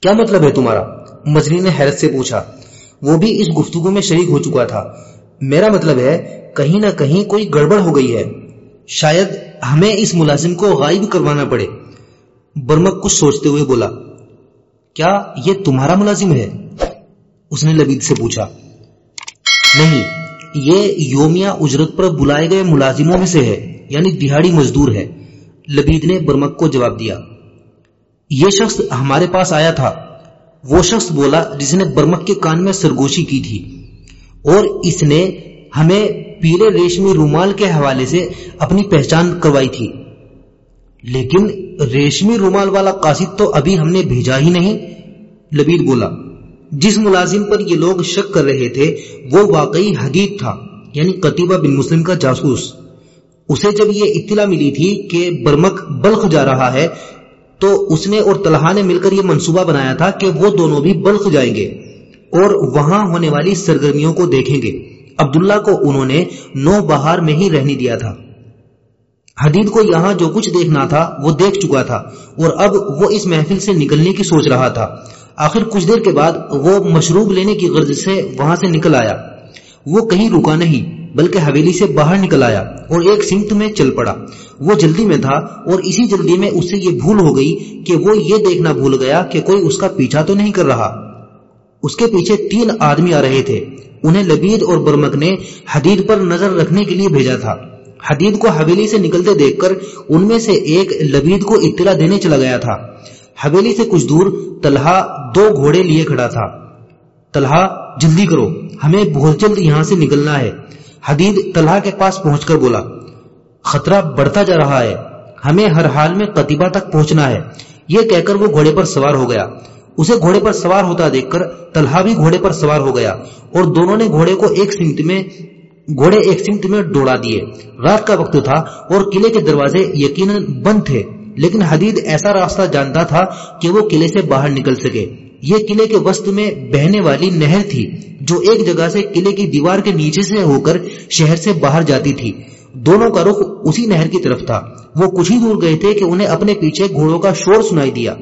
کیا مطلب ہے تمہارا؟ مجری نے حیرت سے پوچھا۔ وہ بھی اس گفتگو میں شریک ہو چکا تھا۔ میرا مطلب ہے، کہیں نہ کہیں کوئی گڑبڑ ہو گئی ہے۔ شاید ہمیں اس ملازم کو غائب کروانا پڑے۔ برمک کچھ سوچتے ہوئے بولا، کیا یہ تمہارا ملازم ہے؟ اس نے لبید سے پوچھا، نہیں، یہ یومیہ اجرت پر بلائے گئے ملازموں میں سے ہے یعنی دہاڑی مزدور ہے۔ لبید نے برمک کو جواب دیا، یہ شخص ہمارے پاس آیا تھا۔ وہ شخص بولا جس نے برمک کے کان میں سرگوشی کی تھی، اور اس نے ہمیں پیلے ریشمی رومال کے حوالے سے اپنی پہچان کروائی تھی۔ لیکن ریشمی رومال والا قاصد تو ابھی ہم نے بھیجا ہی نہیں، لبید بولا۔ جس ملازم پر یہ لوگ شک کر رہے تھے، وہ واقعی حدید تھا یعنی قطیبہ بن مسلم کا جاسوس۔ اسے جب یہ اطلاع ملی تھی کہ برمک بلخ جا رہا ہے، تو اس نے اور طلحہ نے مل کر یہ منصوبہ بنایا تھا کہ وہ دونوں بھی بلخ جائیں گے اور وہاں ہونے والی سرگرمیوں کو دیکھیں گے۔ عبداللہ کو انہوں نے نو بہار میں ہی رہنے دیا تھا۔ حدید کو یہاں جو کچھ دیکھنا تھا وہ دیکھ چکا تھا اور اب وہ اس محفل سے نکلنے کی سوچ رہا تھا۔ آخر کچھ دیر کے بعد وہ مشروب لینے کی غرض سے وہاں سے نکل آیا۔ وہ کہیں رکا نہیں، بلکہ حویلی سے باہر نکل آیا اور ایک سمت میں چل پڑا۔ وہ جلدی میں تھا اور اسی جلدی میں اس سے یہ بھول ہو گئی کہ وہ یہ دیکھنا بھول گیا کہ کوئی اس کا پیچھا تو نہیں کر رہا۔ اس کے پیچھے تین آدمی آ رہے تھے۔ انہیں لبید اور برمک نے حدید پر نظر رکھنے کے لیے بھیجا تھا۔ حدید کو حویلی سے نکلتے دیکھ کر ان میں سے ایک لبید کو اطلاع دینے چلا گیا تھا۔ حویلی سے کچھ دور طلحہ دو گھوڑے لیے کھڑا تھا۔ طلحہ، جلدی کرو، ہمیں بہت جلد یہاں سے نکلنا ہے۔ حدید طلحہ کے پاس پہنچ کر بولا، خطرہ بڑھتا جا رہا ہے، ہمیں ہر حال میں قطبہ تک پہنچنا ہے۔ یہ کہہ کر وہ گھوڑے پر سوار ہو گیا۔ اسے گھوڑے پر سوار ہوتا دیکھ کر طلحہ بھی گھوڑے پر سوار ہو گیا اور دونوں نے گھوڑے کو ایک سمت میں گھوڑے ایک سمت میں ڈوڑا دیے۔ رات کا وقت تھا اور قلعے کے دروازے یقیناً بند تھے، لیکن حدید ایسا راستہ جانتا تھا کہ وہ قلعے سے باہر نکل سکے۔ یہ قلعے کے وسط میں بہنے والی نہر تھی، جو ایک جگہ سے قلعے کی دیوار کے نیچے سے ہو کر شہر سے باہر جاتی تھی۔ دونوں کا رخ اسی نہر کی طرف تھا۔ وہ کچھ ہی دور گئے تھے کہ انہیں اپنے پیچھے گھوڑوں کا شور سنائی دیا۔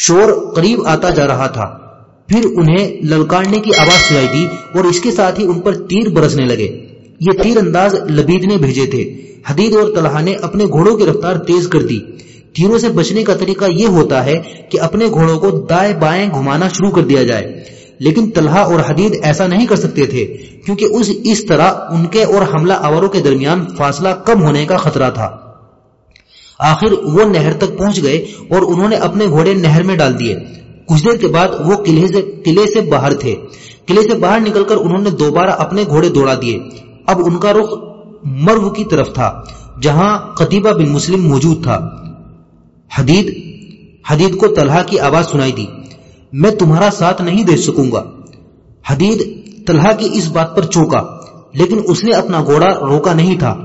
شور قریب آتا جا رہا تھا۔ پھر انہیں للکارنے کی آواز سنائی دی اور اس کے ساتھ ہی ان پر تیر برسنے لگے۔ یہ تیر انداز لبید نے بھیجے تھے۔ حدید اور طلحہ نے اپنے گھوڑوں کی رفتار تیز کر دی۔ تیروں سے بچنے کا طریقہ یہ ہوتا ہے کہ اپنے گھوڑوں کو دائیں بائیں گھمانا شروع کر دیا جائے۔ لیکن طلحہ اور حدید ایسا نہیں کر سکتے تھے، کیونکہ اس اس طرح ان کے اور حملہ آوروں کے درمیان فاصلہ کم ہونے کا خطرہ تھا۔ آخر وہ نہر تک پہنچ گئے اور انہوں نے اپنے گھوڑے نہر میں ڈال دیے۔ کچھ دیر کے بعد وہ قلعے سے قلعے سے باہر تھے۔ قلعے سے باہر نکل کر انہوں نے دوبارہ اپنے گھوڑے دوڑا دیے۔ اب ان کا رخ مرو کی طرف تھا، جہاں قطیبہ بن مسلم موجود تھا۔ حدید حدید کو طلحہ کی آواز سنائی دی۔ میں تمہارا ساتھ نہیں دے سکوں گا۔ حدید طلحہ کی اس بات پر چوکا، لیکن اس نے اپنا گھوڑا روکا نہیں تھا۔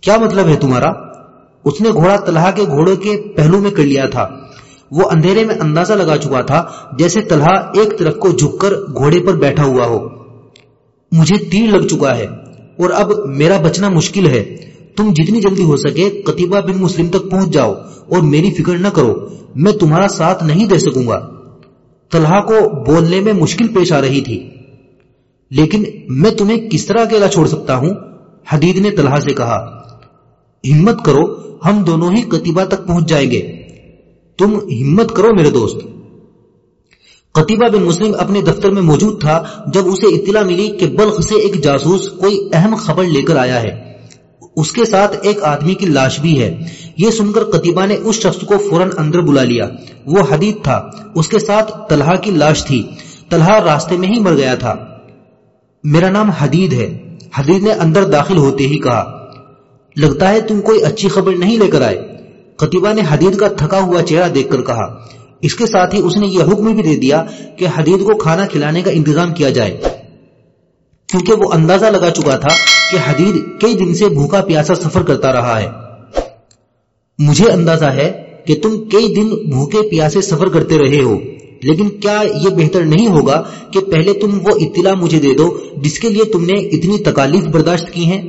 کیا مطلب ہے تمہارا؟ اس نے گھوڑا طلحہ کے گھوڑے کے پہلو میں کر لیا تھا۔ وہ اندھیرے میں اندازہ لگا چکا تھا جیسے طلحہ ایک طرف کو جھک کر گھوڑے پر بیٹھا ہوا ہو۔ مجھے تیر لگ چکا ہے اور اب میرا بچنا مشکل ہے۔ تم جتنی جلدی ہو سکے قطیبہ بن مسلم تک پہنچ جاؤ اور میری فکر نہ کرو، میں تمہارا ساتھ نہیں دے سکوں گا۔ طلحہ کو بولنے میں مشکل پیش آ رہی تھی۔ لیکن میں تمہیں کس طرح اکیلا چھوڑ سکتا ہوں؟ حدید نے طلحہ سے کہا۔ ہمت کرو، ہم دونوں ہی قطیبہ تک پہنچ جائیں گے۔ تم ہمت کرو میرے دوست۔ قطیبہ بن مسلم اپنے دفتر میں موجود تھا، جب اسے اطلاع ملی کہ بلخ سے ایک جاسوس کوئی اہم خبر لے کر آیا ہے۔ اس کے ساتھ ایک آدمی کی لاش بھی ہے۔ یہ سن کر قطیبہ نے اس شخص کو فوراً اندر بلا لیا۔ وہ حدید تھا۔ اس کے ساتھ طلحہ کی لاش تھی۔ طلحہ راستے میں ہی مر گیا تھا۔ میرا نام حدید ہے۔ حدید نے اندر داخل ہوتے ہی کہا لگتا ہے تم کوئی اچھی خبر نہیں لے کر آئے۔ قطیبہ نے حدید کا تھکا ہوا چہرہ دیکھ کر کہا، اس کے ساتھ ہی اس نے یہ حکم بھی دے دیا کہ حدید کو کھانا کھلانے کا انتظام کیا جائے۔ کیونکہ وہ اندازہ لگا چکا تھا کہ حدید کئی دن سے بھوکا پیاسا سفر کرتا رہا ہے۔ مجھے اندازہ ہے کہ تم کئی دن بھوکے پیاسے سفر کرتے رہے ہو، لیکن کیا یہ بہتر نہیں ہوگا کہ پہلے تم وہ اطلاع مجھے دے دو جس کے لیے تم نے اتنی تکالیف برداشت کی ہیں؟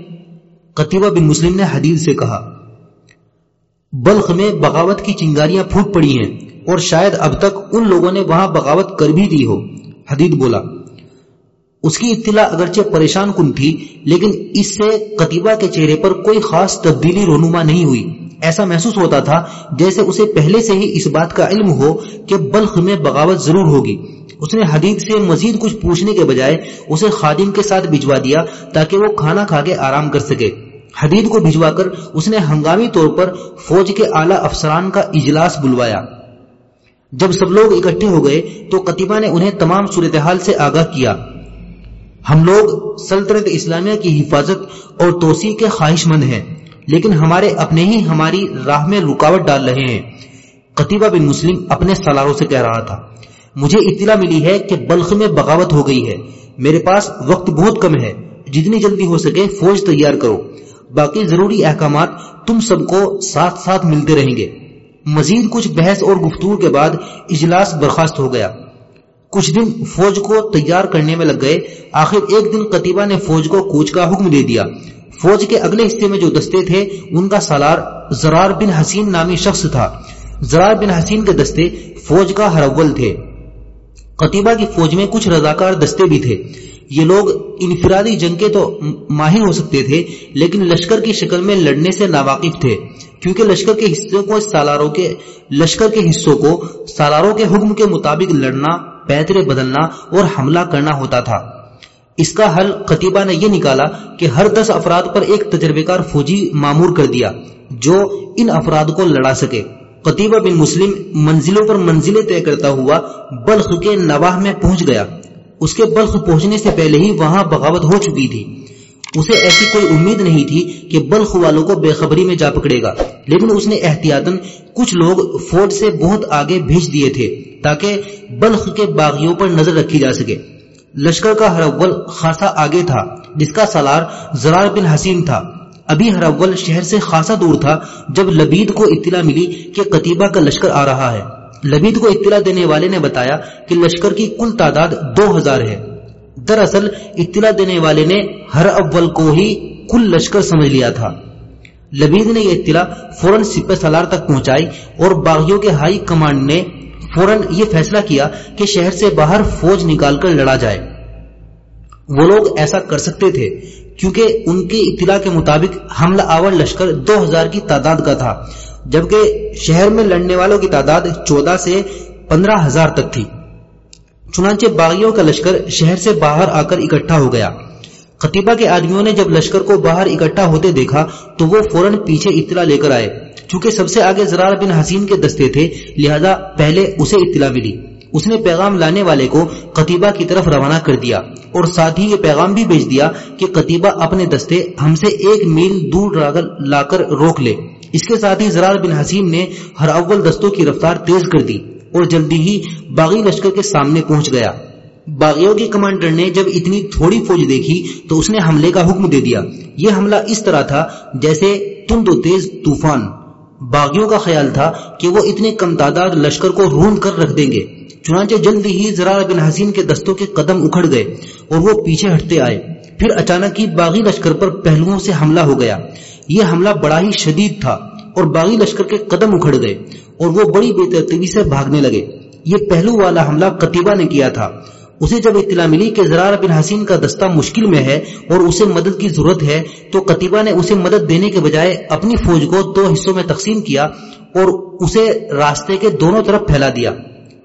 قطیبہ بن مسلم نے حدید سے کہا، بلخ میں بغاوت کی چنگاریاں پھوٹ پڑی ہیں اور شاید اب تک ان لوگوں نے وہاں بغاوت کر بھی دی ہو۔ حدید بولا، اس کی اطلاع اگرچہ پریشان کن تھی، لیکن اس سے قطیبہ کے چہرے پر کوئی خاص تبدیلی رونما نہیں ہوئی۔ ایسا محسوس ہوتا تھا جیسے اسے پہلے سے ہی اس بات کا علم ہو کہ بلخ میں بغاوت ضرور ہوگی۔ اس نے حدید سے مزید کچھ پوچھنے کے بجائے اسے خادم کے ساتھ بھجوا دیا تاکہ وہ کھانا کھا کے آرام کر سکے۔ حدید کو بھجوا کر اس نے ہنگامی طور پر فوج کے اعلی افسران کا اجلاس بلوایا۔ جب سب لوگ اکٹھے ہو گئے تو قطبہ نے انہیں تمام صورتحال سے آگاہ کیا۔ ہم لوگ سلطنت اسلامیہ کی حفاظت اور توسیع کے خواہش مند ہیں، لیکن ہمارے اپنے ہی ہماری راہ میں رکاوٹ ڈال رہے ہیں۔ قطبہ بن مسلم اپنے سالاروں سے کہہ رہا تھا، مجھے اطلاع ملی ہے کہ بلخ میں بغاوت ہو گئی ہے۔ میرے پاس وقت بہت کم ہے، جتنی جلدی ہو سکے فوج تیار کرو۔ باقی ضروری احکامات تم سب کو ساتھ ساتھ ملتے رہیں گے۔ مزید کچھ بحث اور گفتگو کے بعد اجلاس برخاست ہو گیا۔ کچھ دن فوج کو تیار کرنے میں لگ گئے۔ آخر ایک دن قطبہ نے فوج کو کوچ کا حکم دے دیا۔ فوج کے اگلے حصے میں جو دستے تھے، ان کا سالار زرار بن حسین نامی شخص تھا۔ زرار بن حسین کے دستے فوج کا ہر اول تھے۔ قطیبہ کی فوج میں کچھ رضاکار دستے بھی تھے۔ یہ لوگ انفرادی جنگ کے تو ماہر ہو سکتے تھے، لیکن لشکر کی شکل میں لڑنے سے ناواقف تھے۔ کیونکہ لشکر کے حصوں کو سالاروں کے، لشکر کے حصوں کو سالاروں کے حکم کے مطابق لڑنا پیترے بدلنا اور حملہ کرنا ہوتا تھا۔ اس کا حل قطیبہ نے یہ نکالا کہ ہر دس افراد پر ایک تجربے کار فوجی معمور کر دیا، جو ان افراد کو لڑا سکے۔ قطیبہ بن مسلم منزلوں پر منزلیں طے کرتا ہوا بلخ کے نواح میں پہنچ گیا۔ اس کے بلخ پہنچنے سے پہلے ہی وہاں بغاوت ہو چکی تھی۔ اسے ایسی کوئی امید نہیں تھی کہ بلخ والوں کو بے خبری میں جا پکڑے گا، لیکن اس نے احتیاطن کچھ لوگ فوج سے بہت آگے بھیج دیے تھے تاکہ بلخ کے باغیوں پر نظر رکھی جا سکے۔ لشکر کا ہر اول خاصا آگے تھا، جس کا سالار زرار بن حسین تھا۔ ابھی ہراول شہر سے خاصا دور تھا جب لبید کو اطلاع ملی کہ قطیبہ کا لشکر آ رہا ہے۔ لبید کو اطلاع دینے والے نے بتایا کہ لشکر کی کل تعداد دو ہزار ہے۔ دراصل اطلاع دینے والے نے ہر اول کو ہی کل لشکر سمجھ لیا تھا۔ لبید نے یہ اطلاع فوراً سپہ سالار تک پہنچائی اور باغیوں کے ہائی کمانڈ نے فوراً یہ فیصلہ کیا کہ شہر سے باہر فوج نکال کر لڑا جائے۔ وہ لوگ ایسا کر سکتے تھے کیونکہ ان کی اطلاع کے مطابق حملہ آور لشکر دو ہزار کی تعداد کا تھا، جبکہ شہر میں لڑنے والوں کی تعداد چودہ سے پندرہ ہزار تک تھی۔ چنانچہ باغیوں کا لشکر شہر سے باہر آ کر اکٹھا ہو گیا۔ خطیبہ کے آدمیوں نے جب لشکر کو باہر اکٹھا ہوتے دیکھا، تو وہ فوراً پیچھے اطلاع لے کر آئے۔ چونکہ سب سے آگے زرار بن حسین کے دستے تھے، لہذا پہلے اسے اطلاع ملی۔ اس نے پیغام لانے والے کو قطیبہ کی طرف روانہ کر دیا اور ساتھ ہی یہ پیغام بھی بھیج دیا کہ قطیبہ اپنے دستے ہم سے ایک میل دور لا کر روک لے۔ اس کے ساتھ ہی زرار بن حسین نے ہر اول دستوں کی رفتار تیز کر دی اور جلدی ہی باغی لشکر کے سامنے پہنچ گیا۔ باغیوں کے کمانڈر نے جب اتنی تھوڑی فوج دیکھی تو اس نے حملے کا حکم دے دیا۔ یہ حملہ اس طرح تھا جیسے تند و تیز طوفان۔ باغیوں کا خیال تھا کہ وہ اتنے کم تعداد لشکر کو رون کر رکھ دیں گے۔ چنانچہ جلدی ہی زرار بن حسین کے دستوں کے قدم اکھڑ گئے اور وہ پیچھے ہٹتے آئے۔ پھر اچانک ہی باغی لشکر پر پہلوؤں سے حملہ ہو گیا۔ یہ حملہ بڑا ہی شدید تھا اور باغی لشکر کے قدم اکھڑ گئے اور وہ بڑی بے ترتیبی سے بھاگنے لگے۔ یہ پہلو والا حملہ قطیبہ نے کیا تھا۔ اسے جب اطلاع ملی کہ زرار بن حسین کا دستہ مشکل میں ہے اور اسے مدد کی ضرورت ہے، تو قطیبہ نے اسے مدد دینے کے بجائے اپنی فوج کو دو حصوں میں تقسیم کیا اور اسے راستے کے دونوں طرف پھیلا دیا۔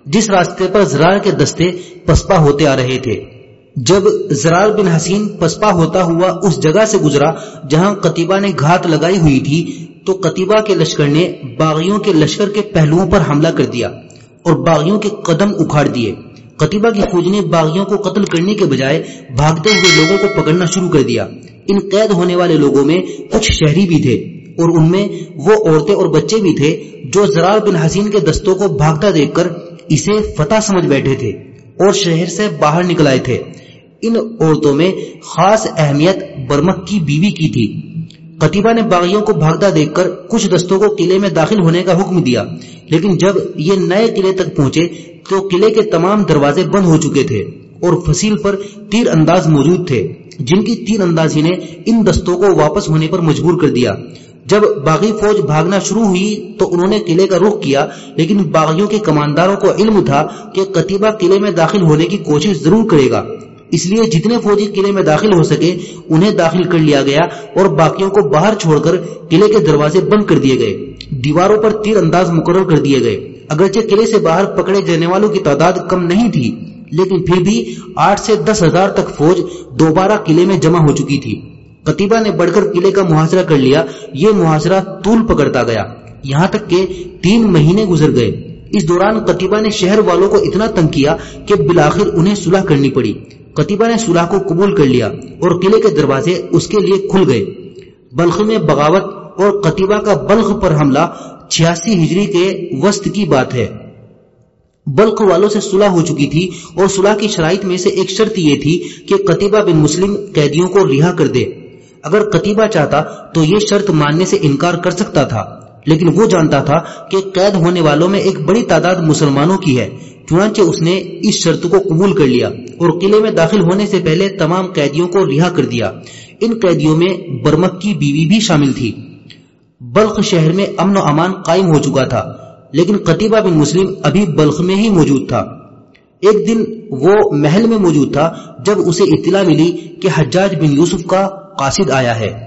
جس راستے پر زرار کے دستے پسپا ہوتے آ رہے تھے۔ جب زرار بن حسین پسپا ہوتا ہوا اس جگہ سے گزرا جہاں قطیبہ نے گھات لگائی ہوئی تھی، تو قطیبہ کے لشکر نے باغیوں کے لشکر کے پہلوؤں پر حملہ کر دیا اور باغیوں کے قدم اکھاڑ دیے۔ قطبہ کی فوج نے باغیوں کو قتل کرنے کے بجائے بھاگتے ہوئے لوگوں کو پکڑنا شروع کر دیا۔ ان قید ہونے والے لوگوں میں کچھ شہری بھی تھے اور ان میں وہ عورتیں اور بچے بھی تھے جو زرار بن حسین کے دستوں کو بھاگتا دیکھ کر اسے فتح سمجھ بیٹھے تھے اور شہر سے باہر نکل آئے تھے۔ ان عورتوں میں خاص اہمیت برمک کی بیوی کی تھی۔ قطیبہ نے باغیوں کو بھاگتا دیکھ کر کچھ دستوں کو قلعے میں داخل ہونے کا حکم دیا، لیکن جب یہ نئے قلعے تک پہنچے تو قلعے کے تمام دروازے بند ہو چکے تھے اور فصیل پر تیر انداز موجود تھے، جن کی تیر اندازی نے ان دستوں کو واپس ہونے پر مجبور کر دیا۔ جب باغی فوج بھاگنا شروع ہوئی تو انہوں نے قلعے کا رخ کیا، لیکن باغیوں کے کمانداروں کو علم تھا کہ قطیبہ قلعے میں داخل ہونے کی کوشش ضرور کرے گا۔ اس لیے جتنے فوجی قلعے میں داخل ہو سکے، انہیں داخل کر لیا گیا اور باقیوں کو باہر چھوڑ کر قلعے کے دروازے بند کر دیے گئے۔ دیواروں پر تیر انداز مقرر کر دیے گئے۔ اگرچہ قلعے سے باہر پکڑے جانے والوں کی تعداد کم نہیں تھی، لیکن پھر بھی آٹھ سے دس ہزار تک فوج دوبارہ قلعے میں جمع ہو چکی تھی۔ قطیبہ نے بڑھ کر قلعے کا محاصرہ کر لیا۔ یہ محاصرہ طول پکڑتا گیا۔ یہاں تک کہ تین مہینے گزر گئے۔ اس دوران قطیبہ نے شہر والوں کو اتنا تنگ کیا کہ بلاخر انہیں صلح کرنی پڑی۔ قطیبہ نے صلح کو قبول کر لیا اور قلعے کے دروازے اس کے لیے کھل گئے۔ بلخ میں بغاوت اور قطیبہ کا بلخ پر حملہ چھیاسی ہجری کے وسط کی بات ہے۔ بلخ والوں سے صلح ہو چکی تھی اور صلح کی شرائط میں سے ایک شرط یہ تھی کہ قطیبہ بن مسلم قیدیوں کو رہا کر دے۔ اگر قطیبہ چاہتا تو یہ شرط ماننے سے انکار کر سکتا تھا، لیکن وہ جانتا تھا کہ قید ہونے والوں میں ایک بڑی تعداد مسلمانوں کی ہے، چنانچہ اس نے اس شرط کو قبول کر لیا اور قلعے میں داخل ہونے سے پہلے تمام قیدیوں کو رہا کر دیا۔ ان قیدیوں میں برمک کی بیوی بھی شامل تھی۔ بلخ شہر میں امن و امان قائم ہو چکا تھا، لیکن قطیبہ بن مسلم ابھی بلخ میں ہی موجود تھا۔ ایک دن وہ محل میں موجود تھا، جب اسے اطلاع ملی کہ حجاج بن یوسف کا قاصد آیا ہے۔